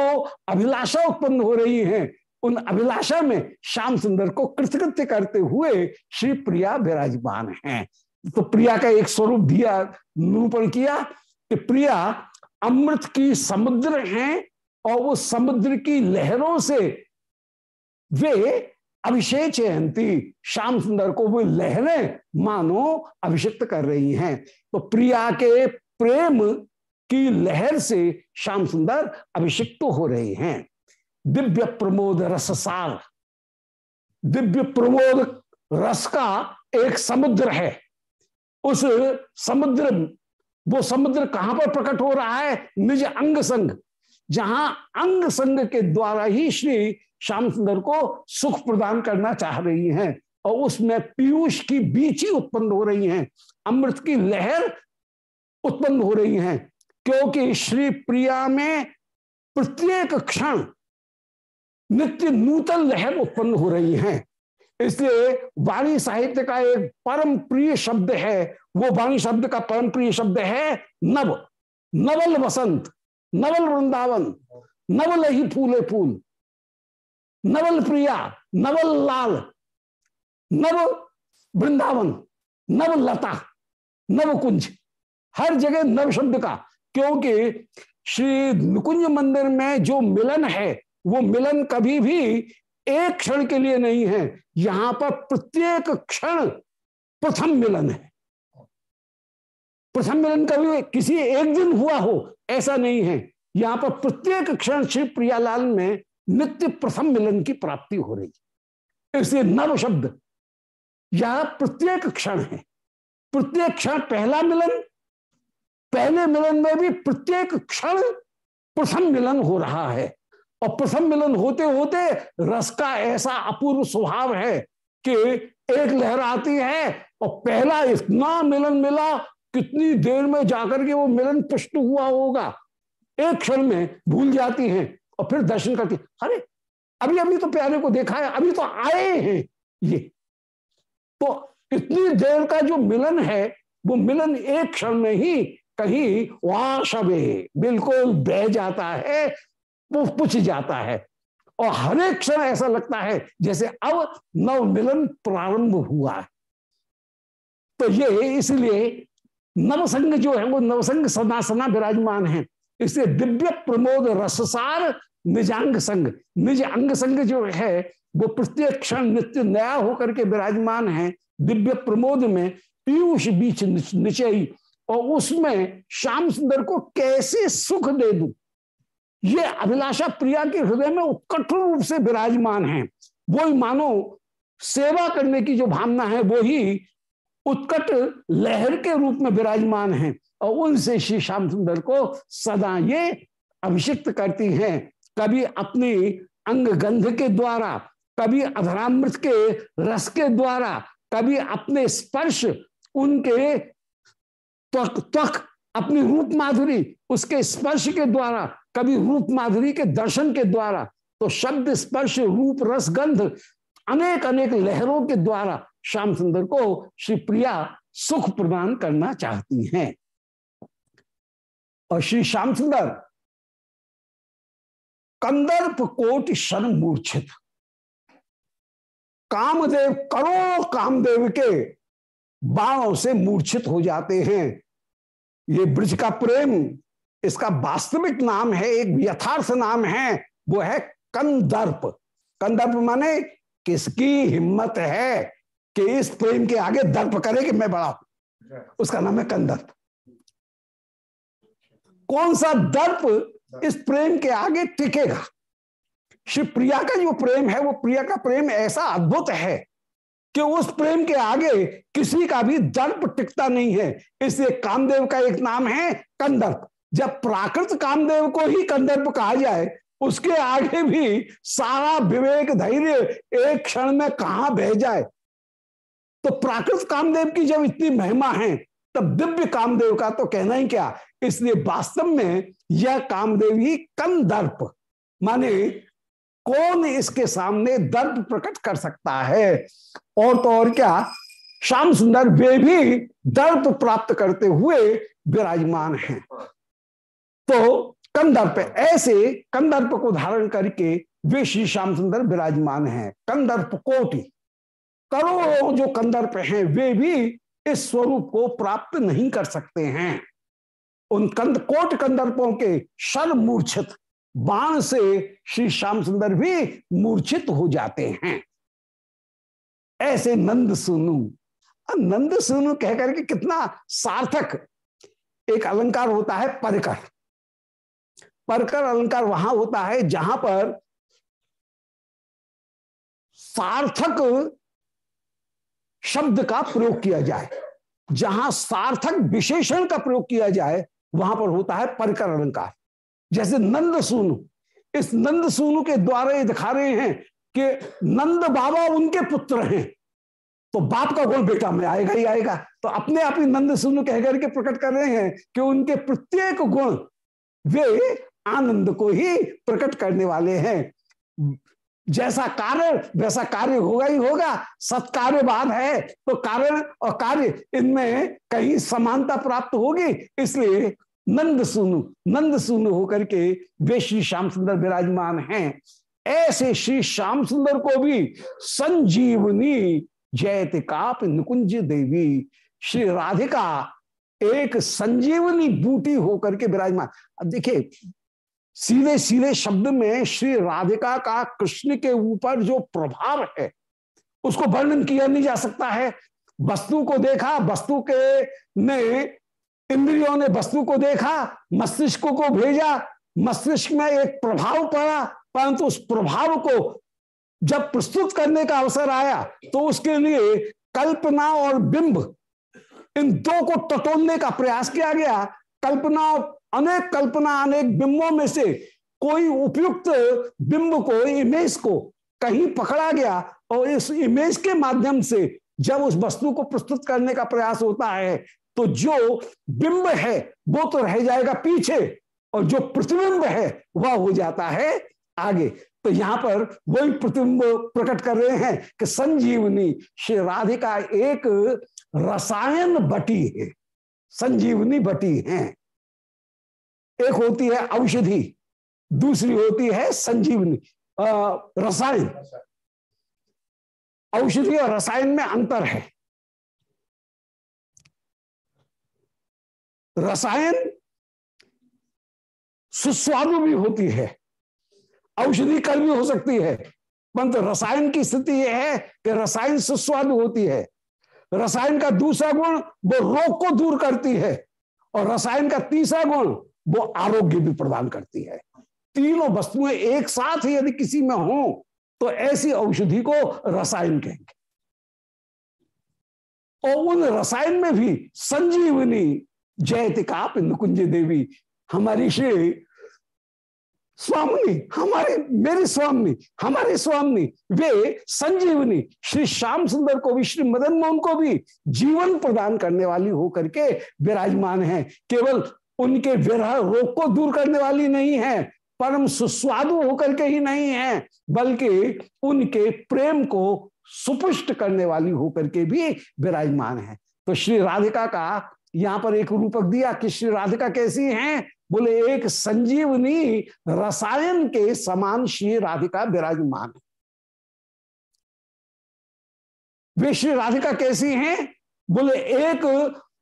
अभिलाषा उत्पन्न हो रही है, उन अभिलाषा में श्याम सुंदर को कृतकृत्य करते हुए श्री प्रिया विराजमान हैं। तो प्रिया का एक स्वरूप दिया, निरूपण किया कि प्रिया अमृत की समुद्र हैं और वो समुद्र की लहरों से वे अभिषेक जयंती। श्याम सुंदर को वो लहरें मानो अभिषिक्त कर रही हैं। तो प्रिया के प्रेम की लहर से श्याम सुंदर अभिषिक्त हो रहे हैं। दिव्य प्रमोद रससार दिव्य प्रमोद रस का एक समुद्र है। उस समुद्र वो समुद्र कहाँ पर प्रकट हो रहा है? निज अंग संग। जहाँ अंग संग के द्वारा ही श्री श्याम सुंदर को सुख प्रदान करना चाह रही हैं और उसमें पीयूष की बीची उत्पन्न हो रही हैं, अमृत की लहर उत्पन्न हो रही हैं, क्योंकि श्री प्रिया में प्रत्येक क्षण नित्य नूतन लहर उत्पन्न हो रही हैं। इसलिए वाणी साहित्य का एक परम प्रिय शब्द है, वो वाणी शब्द का परम प्रिय शब्द है नव। नवल वसंत, नवल वृंदावन, नवल ही फूले फूल, नवल प्रिया, नवल लाल, नव वृंदावन, नव लता, नव कुंज। हर जगह नव शब्द का, क्योंकि श्री नुकुंज मंदिर में जो मिलन है, वो मिलन कभी भी एक क्षण के लिए नहीं है यहाँ पर प्रत्येक क्षण प्रथम मिलन है। प्रथम मिलन कभी किसी एक दिन हुआ हो, ऐसा नहीं है। यहाँ पर प्रत्येक क्षण श्री प्रियालाल में नित्य प्रथम मिलन की प्राप्ति हो रही है। इसलिए नव शब्द यह प्रत्येक क्षण है। प्रत्येक क्षण पहला मिलन, पहले मिलन में भी प्रत्येक क्षण प्रथम मिलन हो रहा है। और प्रथम मिलन होते होते रस का ऐसा अपूर्व स्वभाव है कि एक लहर आती है और पहला इतना मिलन मिला, कितनी देर में जाकर के वो मिलन पुष्ट हुआ होगा। एक क्षण में भूल जाती हैं और फिर दर्शन करती अरे, अभी अभी तो प्यारे को देखा है, अभी तो आए हैं ये। तो इतनी देर का जो मिलन है, वो मिलन एक क्षण में ही कहीं वहाँ शबे बिल्कुल बह जाता है वो पुछ जाता है। और हर एक क्षण ऐसा लगता है जैसे अब नव मिलन प्रारंभ हुआ। है तो ये इसलिए नवसंग जो है वो नवसंग सदा सना विराजमान है। इसलिए दिव्य प्रमोद रससार निजांग संग, निज अंग संग जो है वो प्रत्येक क्षण नित्य नया होकर के विराजमान है। दिव्य प्रमोद में पीयूष बीच निचई और उसमें श्याम सुंदर को कैसे सुख दे दू? ये अभिलाषा प्रिया के हृदय में उत्कट रूप से विराजमान है। वो ही मानो सेवा करने की जो भावना है, वो ही उत्कट लहर के रूप में विराजमान है और उनसे श्री श्याम सुंदर को सदा ये अभिषिक्त करती हैं। कभी अपनी अंग गंध के द्वारा, कभी अधरामृत के रस के द्वारा, कभी अपने स्पर्श, उनके त्वक त्वक, अपनी रूप माधुरी, उसके स्पर्श के द्वारा कभी रूप माधुरी के दर्शन के द्वारा तो शब्द स्पर्श, रूप, रस, गंध अनेक अनेक लहरों के द्वारा श्याम सुंदर को श्री प्रिया सुख प्रदान करना चाहती हैं। और श्री श्याम सुंदर कंदर्प कोट शन मूर्छित। कामदेव, करोड़ कामदेव के बाणों से मूर्छित हो जाते हैं। ये ब्रज का प्रेम इसका वास्तविक नाम है, एक यथार्थ नाम है, वो है कंदर्प। कंदर्प माने किसकी हिम्मत है कि इस प्रेम के आगे दर्प करे कि मैं बड़ा हूँ। उसका नाम है कंदर्प। कौन सा दर्प इस प्रेम के आगे टिकेगा? श्री प्रिया का जो प्रेम है, वो प्रिया का प्रेम ऐसा अद्भुत है कि उस प्रेम के आगे किसी का भी दर्प टिकता नहीं है। इसलिए कामदेव का एक नाम है कंदर्प। जब प्राकृत कामदेव को ही कंदर्प कहा जाए, उसके आगे भी सारा विवेक, धैर्य एक क्षण में कहा बह जाए? तो प्राकृत कामदेव की जब इतनी महिमा है, तब दिव्य कामदेव का तो कहना ही क्या? इसलिए वास्तव में यह कामदेव ही कंदर्प। माने कौन इसके सामने दर्प प्रकट कर सकता है? और तो और क्या? श्याम सुंदर वे भी दर्प प्राप्त करते हुए विराजमान हैं। तो कंदर्प ऐसे कंदर्प को धारण करके वे श्री श्याम सुंदर विराजमान हैं। कंदर्प कोटि, करोड़ों जो कंदर्प हैं, वे भी इस स्वरूप को प्राप्त नहीं कर सकते हैं। उन कंद, कोट कंदर्पों के शर मूर्छित बाण से श्री श्याम सुंदर भी मूर्छित हो जाते हैं। ऐसे नंद सुनु। नंद सुनु कहकर के कितना सार्थक। एक अलंकार होता है परिकर। परकर अलंकार वहाँ होता है जहाँ पर सार्थक शब्द का प्रयोग किया जाए। जहाँ सार्थक विशेषण का प्रयोग किया जाए, वहाँ पर होता है परकर अलंकार। जैसे नंद सूनु, इस नंद सूनु के द्वारा ये दिखा रहे हैं कि नंद बाबा उनके पुत्र हैं तो बाप का गुण बेटा में आएगा ही आएगा। तो अपने आप ही नंद सुनु कहकर के प्रकट कर रहे हैं कि उनके प्रत्येक गुण, वे आनंद को ही प्रकट करने वाले हैं। जैसा कार्य, वैसा कार्य होगा ही होगा। सत्कार्यवाद है तो कारण और कार्य इनमें कहीं समानता प्राप्त होगी। इसलिए नंद सुनु नंद सुनु होकर के वे श्री श्याम सुंदर विराजमान हैं। ऐसे श्री श्याम सुंदर को भी संजीवनी जयत काप निकुंज देवी, श्री राधिका एक संजीवनी बूटी होकर के विराजमान। अब देखिए सीधे सीधे शब्द में श्री राधिका का कृष्ण के ऊपर जो प्रभाव है, उसको वर्णन किया नहीं जा सकता है। वस्तु को देखा, वस्तु के ने इंद्रियों ने वस्तु को देखा, मस्तिष्क को भेजा, मस्तिष्क में एक प्रभाव पड़ा, परंतु उस प्रभाव को जब प्रस्तुत करने का अवसर आया तो उसके लिए कल्पना और बिंब इन दो को टटोलने का प्रयास किया गया। कल्पना अनेक कल्पना, अनेक बिंबों में से कोई उपयुक्त बिंब को, इमेज को कहीं पकड़ा गया और इस इमेज के माध्यम से जब उस वस्तु को प्रस्तुत करने का प्रयास होता है तो जो बिंब है, वो तो रह जाएगा पीछे और जो प्रतिबिंब है, वह हो जाता है आगे। तो यहाँ पर वही प्रतिबिंब प्रकट कर रहे हैं कि संजीवनी श्री राधिका एक रसायन बटी है, संजीवनी बटी है। एक होती है औषधि, दूसरी होती है संजीवनी रसायन। औषधि और रसायन में अंतर है। रसायन सुस्वादु भी होती है, औषधि कल भी हो सकती है, परंतु रसायन की स्थिति यह है कि रसायन सुस्वादु होती है। रसायन का दूसरा गुण वो रोग को दूर करती है और रसायन का तीसरा गुण वो आरोग्य भी प्रदान करती है। तीनों वस्तुएँ एक साथ यदि किसी में हो तो ऐसी औषधि को रसायन कहेंगे। और उन रसायन में भी संजीवनी जयतिका पिंदकुंज देवी, हमारी श्री स्वामी, हमारे, मेरे स्वामी, हमारे स्वामी, वे संजीवनी श्री श्याम सुंदर को भी, श्री मदन मोहन को भी जीवन प्रदान करने वाली होकर के विराजमान है। केवल उनके विरह रोग को दूर करने वाली नहीं है, परम सुस्वादु होकर के ही नहीं है, बल्कि उनके प्रेम को सुपुष्ट करने वाली होकर के भी विराजमान है। तो श्री राधिका का यहाँ पर एक रूपक दिया कि श्री राधिका कैसी हैं? बोले, एक संजीवनी रसायन के समान श्री राधिका विराजमान है। वे श्री राधिका कैसी हैं? बोले, एक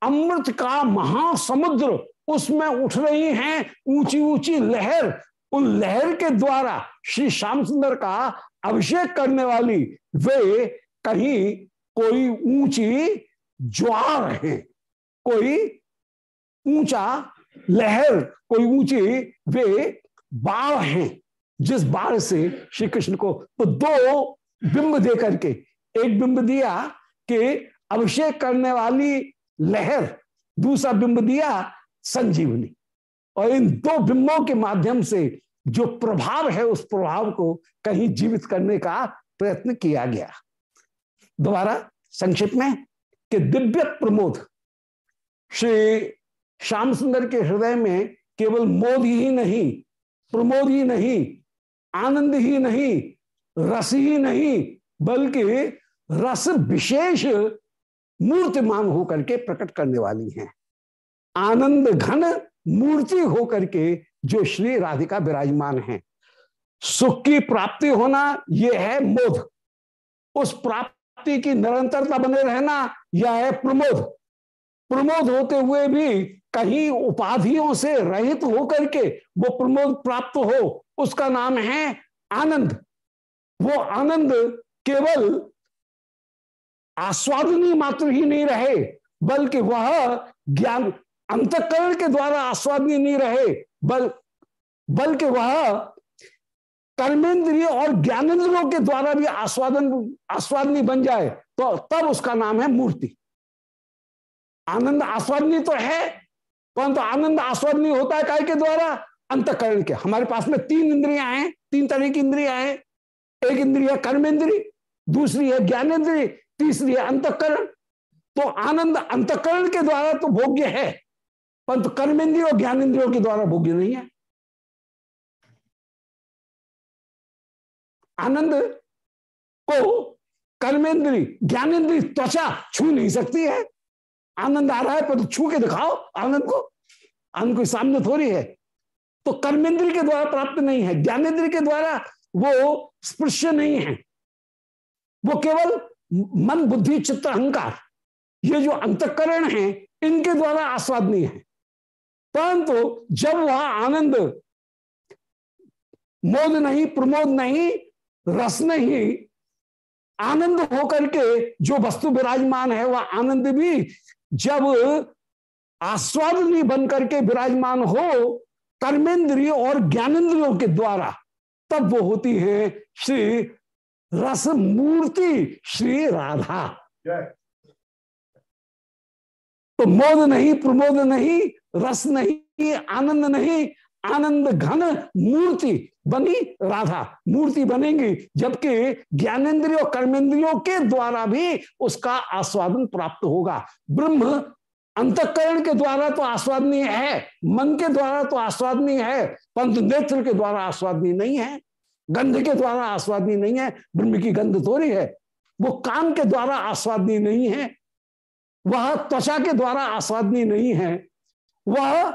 अमृत का महासमुद्र उसमें उठ रही हैं ऊँची ऊँची लहर। उन लहर के द्वारा श्री श्याम सुंदर का अभिषेक करने वाली वे कहीं कोई ऊँची ज्वार है। कोई ऊँचा लहर, कोई ऊँची वे बाढ़ हैं, जिस बाढ़ से श्री कृष्ण को तो दो बिंब दे करके, एक बिंब दिया कि अभिषेक करने वाली लहर, दूसरा बिंब दिया संजीवनी। और इन दो बिंबों के माध्यम से जो प्रभाव है, उस प्रभाव को कहीं जीवित करने का प्रयत्न किया गया। दोबारा संक्षिप्त में कि दिव्य प्रमोद, श्री श्याम सुंदर के हृदय में केवल मोद ही नहीं, प्रमोद ही नहीं, आनंद ही नहीं, रस ही नहीं, बल्कि रस विशेष मूर्तिमान होकर के प्रकट करने वाली हैं। आनंद घन मूर्ति होकर के जो श्री राधिका विराजमान है। सुख की प्राप्ति होना यह है मोद उस प्राप्ति की निरंतरता बने रहना यह है प्रमोद। प्रमोद होते हुए भी कहीं उपाधियों से रहित होकर के वो प्रमोद प्राप्त हो, उसका नाम है आनंद। वो आनंद केवल आस्वादनी मात्र ही नहीं रहे, बल्कि वह ज्ञान अंतकरण के द्वारा आस्वादनी नहीं रहे, बल, बल्कि वह कर्मेंद्रिय और ज्ञानेन्द्रियों के द्वारा भी आस्वादन आस्वादनी बन जाए तो तब उसका नाम है मूर्ति। आनंद आस्वादनी तो है, परंतु तो आनंद आस्वादनी होता है काय के द्वारा? अंतकरण के। हमारे पास में तीन इंद्रियाँ हैं, तीन तरह की इंद्रियाँ हैं। एक इंद्रिय कर्मेंद्री दूसरी है ज्ञानेन्द्रिय तीसरी है अंतकरण। तो आनंद अंतकरण के द्वारा तो भोग्य है। परंतु कर्मेंद्रिय और ज्ञानेन्द्रियों के द्वारा भोग्य नहीं है। आनंद को कर्मेंद्री ज्ञानेन्द्री त्वचा छू नहीं सकती है। आनंद आ रहा है पर छू के दिखाओ आनंद को। आनंद को सामने थोड़ी है। तो कर्मेंद्री के द्वारा प्राप्त नहीं है ज्ञानेन्द्र के द्वारा वो स्पृश्य नहीं है। वो केवल मन, बुद्धि, चित्त, अहंकार, ये जो अंतकरण है, इनके द्वारा आस्वादनीय है। परंतु जब वह आनंद, मोद नहीं, प्रमोद नहीं, रस नहीं, आनंद होकर के जो वस्तु विराजमान है, वह आनंद भी जब आस्वादनी बन करके विराजमान हो, कर्मेंद्रिय और ज्ञानेन्द्रियों के द्वारा, तब वो होती है श्री रस मूर्ति श्री राधा। तो मोद नहीं, प्रमोद नहीं, रस नहीं, आनंद नहीं, आनंद घन मूर्ति बनी राधा। मूर्ति बनेगी जबकि ज्ञानेन्द्रियों कर्मेंद्रियों के द्वारा भी उसका आस्वादन प्राप्त होगा। ब्रह्म अंतकरण के द्वारा तो आस्वादनीय है, मन के द्वारा तो आस्वादनीय है परंतु नेत्र के द्वारा आस्वादनीय नहीं है, गंध के द्वारा आस्वादनीय नहीं है, ब्रह्म की गंध थोड़ी है, वो काम के द्वारा आस्वादनीय नहीं है वह त्वचा के द्वारा आस्वादनीय नहीं है। वह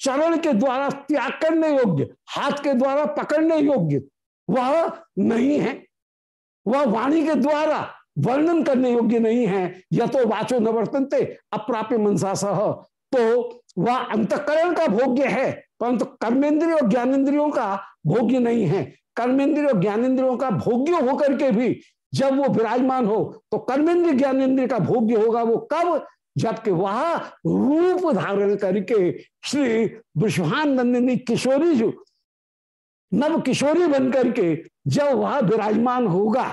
चरण के द्वारा त्याग करने योग्य, हाथ के द्वारा पकड़ने योग्य वह नहीं है। वह वाणी के द्वारा वर्णन करने योग्य नहीं है। या तो वाचो न वर्तनते, अप्राप्य मनसा सह तो वह अंतकरण का भोग्य है, परंतु कर्मेंद्रिय और ज्ञानेन्द्रियों का भोग्य नहीं है। कर्मेंद्रिय और ज्ञानेन्द्रियों का भोग्य होकर के भी जब वो विराजमान हो तो कर्मेंद्र ज्ञानेन्द्रिय का भोग्य होगा वो कब? जबकि वह रूप धारण करके श्री विश्वानंदिनी किशोरी जो, नव किशोरी बन करके जब वह विराजमान होगा,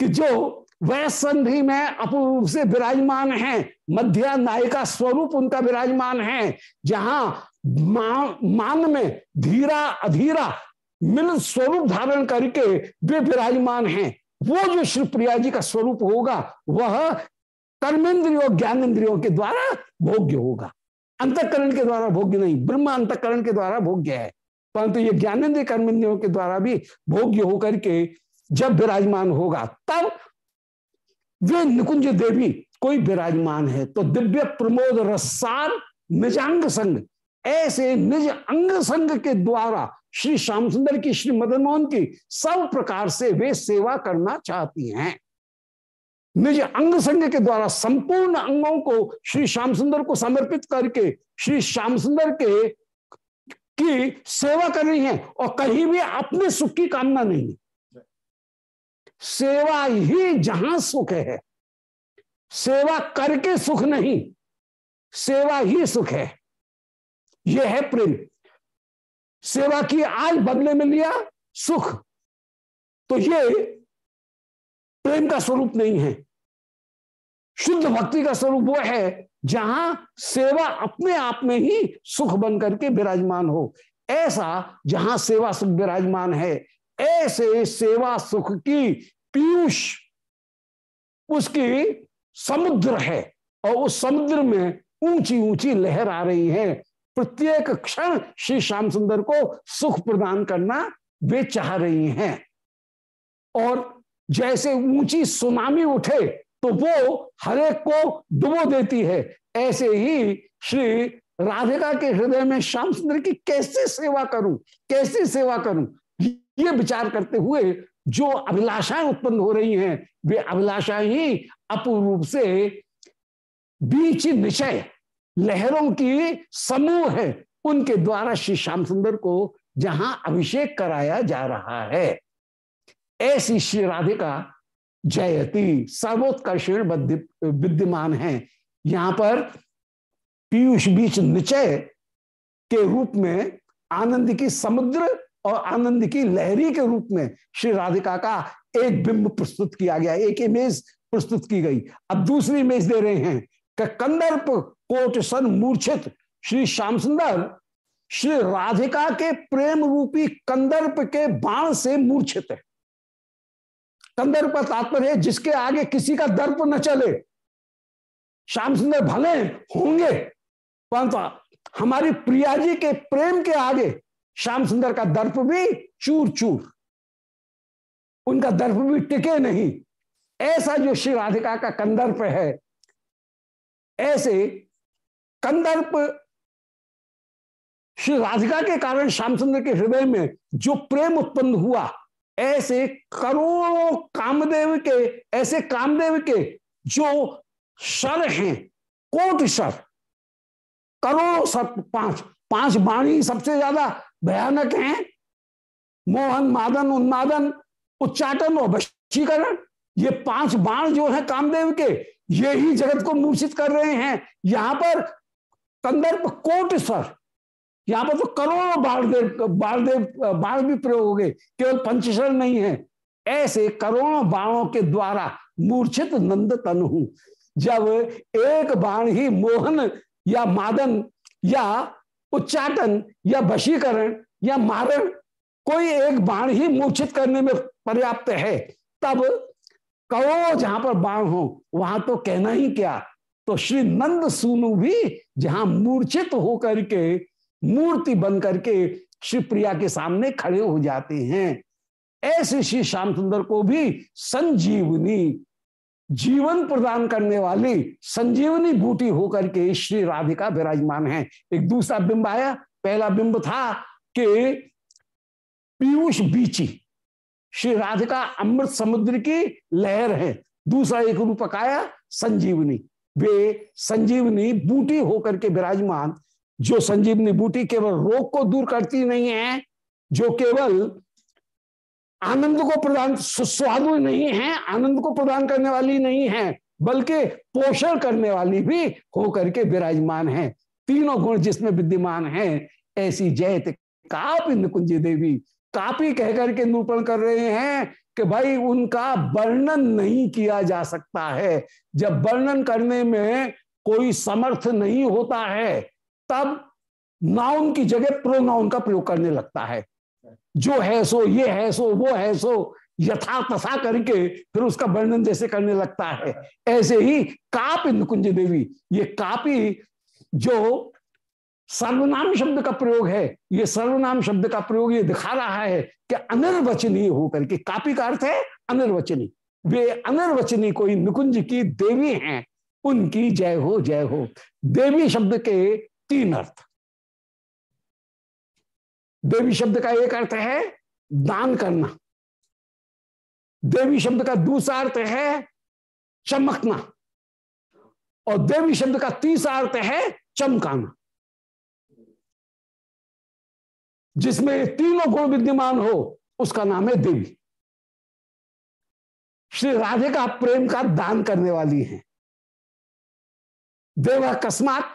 कि जो वह संधि में अपूर्व से विराजमान है मध्य नायिका स्वरूप उनका विराजमान है, जहाँ मान में धीरा, अधीरा मिल स्वरूप धारण करके वे विराजमान हैं। वो जो श्री प्रिया जी का स्वरूप होगा, वह कर्मेंद्रियों ज्ञानेन्द्रियों के द्वारा भोग्य होगा। अंतकरण के द्वारा भोग्य नहीं, ब्रह्म अंतकरण के द्वारा भोग्य है। परंतु ये ज्ञानेन्द्रिय कर्मेंद्रियों के द्वारा भी भोग्य होकर के जब विराजमान होगा, तब वे निकुंज देवी कोई विराजमान है। तो दिव्य प्रमोद रसार निजांग संग, ऐसे निज अंग संग के द्वारा श्री श्याम सुंदर की, श्री मदन मोहन की सब प्रकार से वे सेवा करना चाहती हैं। निज अंग संग के द्वारा संपूर्ण अंगों को श्री श्याम सुंदर को समर्पित करके, श्री श्याम सुंदर के की सेवा कर रही है और कहीं भी अपने सुख की कामना नहीं सेवा ही जहाँ सुख है, सेवा करके सुख नहीं, सेवा ही सुख है। यह है प्रेम। सेवा की आज बदले में लिया सुख। तो ये प्रेम का स्वरूप नहीं है। शुद्ध भक्ति का स्वरूप वो है जहाँ सेवा अपने आप में ही सुख बन करके विराजमान हो। ऐसा जहाँ सेवा सुख विराजमान है, ऐसे सेवा सुख की पीयूष उसकी समुद्र है और उस समुद्र में ऊँची ऊँची लहर आ रही है। प्रत्येक क्षण श्री श्याम सुंदर को सुख प्रदान करना वे चाह रही हैं। और जैसे ऊँची सुनामी उठे तो वो हरेक को डुबो देती है। ऐसे ही श्री राधिका के हृदय में श्याम सुंदर की कैसे सेवा करूँ, कैसे सेवा करूँ, ये विचार करते हुए जो अभिलाषाएँ उत्पन्न हो रही हैं, वे अभिलाषाएँ ही अपूर्व रूप से बीच निश्चय लहरों की समूह है उनके द्वारा श्री श्याम सुंदर को जहाँ अभिषेक कराया जा रहा है। ऐसी श्री राधिका जयती सर्वोत्कर्षण विद्यमान है। यहाँ पर पीयूष बीच निचय के रूप में, आनंद की समुद्र और आनंद की लहरी के रूप में श्री राधिका का एक बिंब प्रस्तुत किया गया, एक इमेज प्रस्तुत की गई। अब दूसरी इमेज दे रहे हैं कि कंदर्प कोट सन मूर्छित, श्री श्याम सुंदर, श्री राधिका के प्रेम रूपी कंदर्प के बाण से मूर्छित है। कंदर्प का तात्पर्य जिसके आगे किसी का दर्प न चले। श्याम सुंदर भले होंगे, परंतु हमारी प्रिया जी के प्रेम के आगे श्याम सुंदर का दर्प भी चूर चूर उनका दर्प भी टिके नहीं। ऐसा जो श्री राधिका का कंदर्प है, ऐसे कंदर्प श्री राधिका के कारण श्याम सुंदर के हृदय में जो प्रेम उत्पन्न हुआ, ऐसे करोड़ों कामदेव के, ऐसे कामदेव के जो सर हैं, कोट सर, करोड़ों सर, पाँच पाँच बाणी सबसे ज़्यादा भयानक हैं। मोहन, मादन, उन्मादन, उच्चाटन और वशीकरण, ये पाँच बाण जो है कामदेव के, ये ही जगत को मूर्छित कर रहे हैं। यहाँ पर कंदर्प कोट सर। यहाँ पर तो करोड़ों बाणदेव बाणदेव बाण भी प्रयोग हो गए, केवल पंचशरण नहीं है। ऐसे करोड़ों बाणों के द्वारा मूर्छित नंद हूँ। जब एक बाण ही मोहन या मादन या उच्चाटन या वशीकरण या मारण कोई एक बाण ही मूर्छित करने में पर्याप्त है, तब करोड़ों जहाँ पर बाण हो, वहाँ तो कहना ही क्या। तो श्री नंद सूनु भी जहाँ मूर्छित होकर के, मूर्ति बन करके श्री प्रिया के सामने खड़े हो जाते हैं। ऐसे श्री श्याम सुंदर को भी संजीवनी, जीवन प्रदान करने वाली संजीवनी बूटी होकर के श्री राधिका विराजमान है। एक दूसरा बिंब आया, पहला बिंब था कि पीयूष बीची। श्री राधिका अमृत समुद्र की लहर है। दूसरा एक रूपक आया, संजीवनी। वे संजीवनी बूटी होकर के विराजमान, जो संजीवनी बूटी केवल रोग को दूर करती नहीं है, जो केवल आनंद को प्रदान सुस्वादु नहीं है, आनंद को प्रदान करने वाली नहीं है, बल्कि पोषण करने वाली भी होकर के विराजमान है। तीनों गुण जिसमें विद्यमान है, ऐसी जयत कापी निकुंज देवी। कापी कहकर के निरूपण कर रहे हैं कि भाई उनका वर्णन नहीं किया जा सकता है। जब वर्णन करने में कोई समर्थ नहीं होता है, तब नाउन की जगह प्रोनाउन का प्रयोग करने लगता है। जो है सो, ये है सो, वो है सो, यथा तथा करके फिर उसका वर्णन जैसे करने लगता है। ऐसे ही कापी नुकुंज देवी, ये कापी जो सर्वनाम शब्द का प्रयोग है। ये सर्वनाम शब्द का प्रयोग ये दिखा रहा है कि अनिर्वचनीय होकर के। कापी का अर्थ है अनिर्वचनी वे अनिर्वचनी कोई निकुंज की देवी हैं। उनकी जय हो जय हो। देवी शब्द के तीन अर्थ। देवी शब्द का एक अर्थ है दान करना। देवी शब्द का दूसरा अर्थ है चमकना। और देवी शब्द का तीसरा अर्थ है चमकाना। जिसमें तीनों गुण विद्यमान हो, उसका नाम है देवी। श्री राधे का प्रेम का दान करने वाली है। देव अकस्मात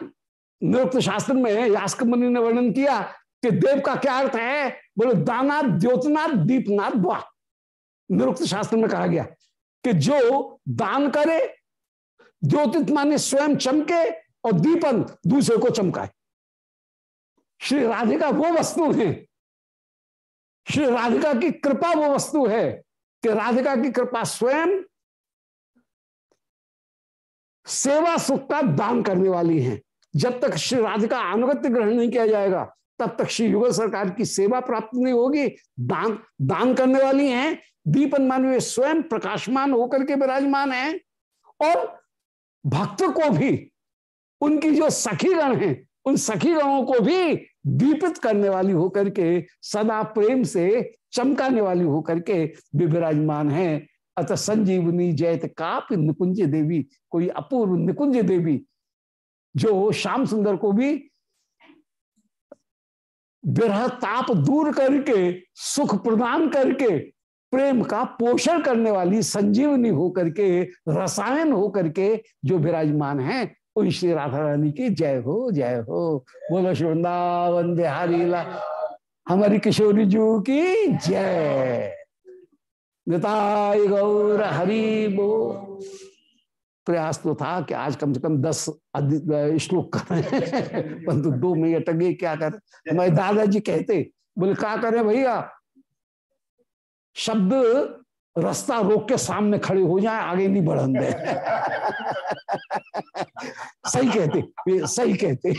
नृत्य शास्त्र में यास्क मुनि ने वर्णन किया कि देव का क्या अर्थ है? बोले दाना द्योतनाथ दीपनाथ द्वा। निरुक्त शास्त्र में कहा गया कि जो दान करे, द्योतित माने स्वयं चमके और दीपन दूसरे को चमकाए। श्री राधिका वो वस्तु है। श्री राधिका की कृपा वो वस्तु है कि राधिका की कृपा स्वयं सेवा सुख का दान करने वाली है। जब तक श्री राधिका अनुगत्य ग्रहण नहीं किया जाएगा, तब तक श्री युगल सरकार की सेवा प्राप्त नहीं होगी। दान दान करने वाली हैं दीपन मानवीय स्वयं प्रकाशमान होकर के विराजमान है और भक्त को भी, उनकी जो सखीगण हैं उन सखीगणों को भी दीपित करने वाली होकर के, सदा प्रेम से चमकाने वाली होकर के विराजमान है। अतः संजीवनी जयत काप निकुंज देवी, कोई अपूर्व निकुंज देवी, जो श्याम सुंदर को भी विरह ताप दूर करके, सुख प्रदान करके, प्रेम का पोषण करने वाली संजीवनी होकर के, रसायन होकर के जो विराजमान है उन श्री राधा रानी की जय हो जय हो। बोलो वृंदावन बिहारी हमारी किशोरी जू की जय। निताय गौर हरि बो। प्रयास तो था कि आज कम से कम दस श्लोक करें परंतु दो में अटक क्या कर हमारे दादाजी कहते, बोले, क्या करें भैया? शब्द रास्ता रोक के सामने खड़े हो जाए, आगे नहीं बढ़न दे। सही कहते सही कहते।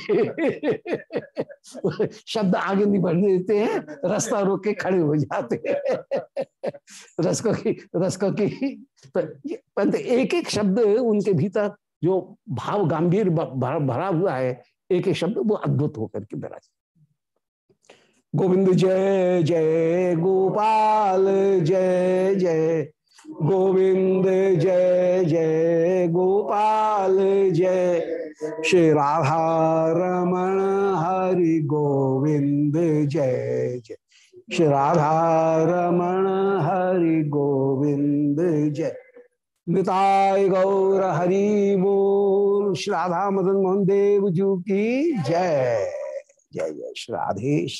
शब्द आगे नहीं बढ़ने देते हैं, रास्ता रोक के खड़े हो जाते रसकों की रसकों की परंतु एक एक शब्द उनके भीतर जो भाव गंभीर भरा हुआ है, एक एक शब्द वो अद्भुत होकर के विराज गोविंद जय जय गोपाल, जय जय गोविंद, जय जय गोपाल, जय श्री राधा रमण हरि गोविंद, जय जय श्री राधा रमण हरि गोविंद, जय। निताय गौर हरि बोल। श्री राधा मदन मोहन देव जू की जय। जय जय श्री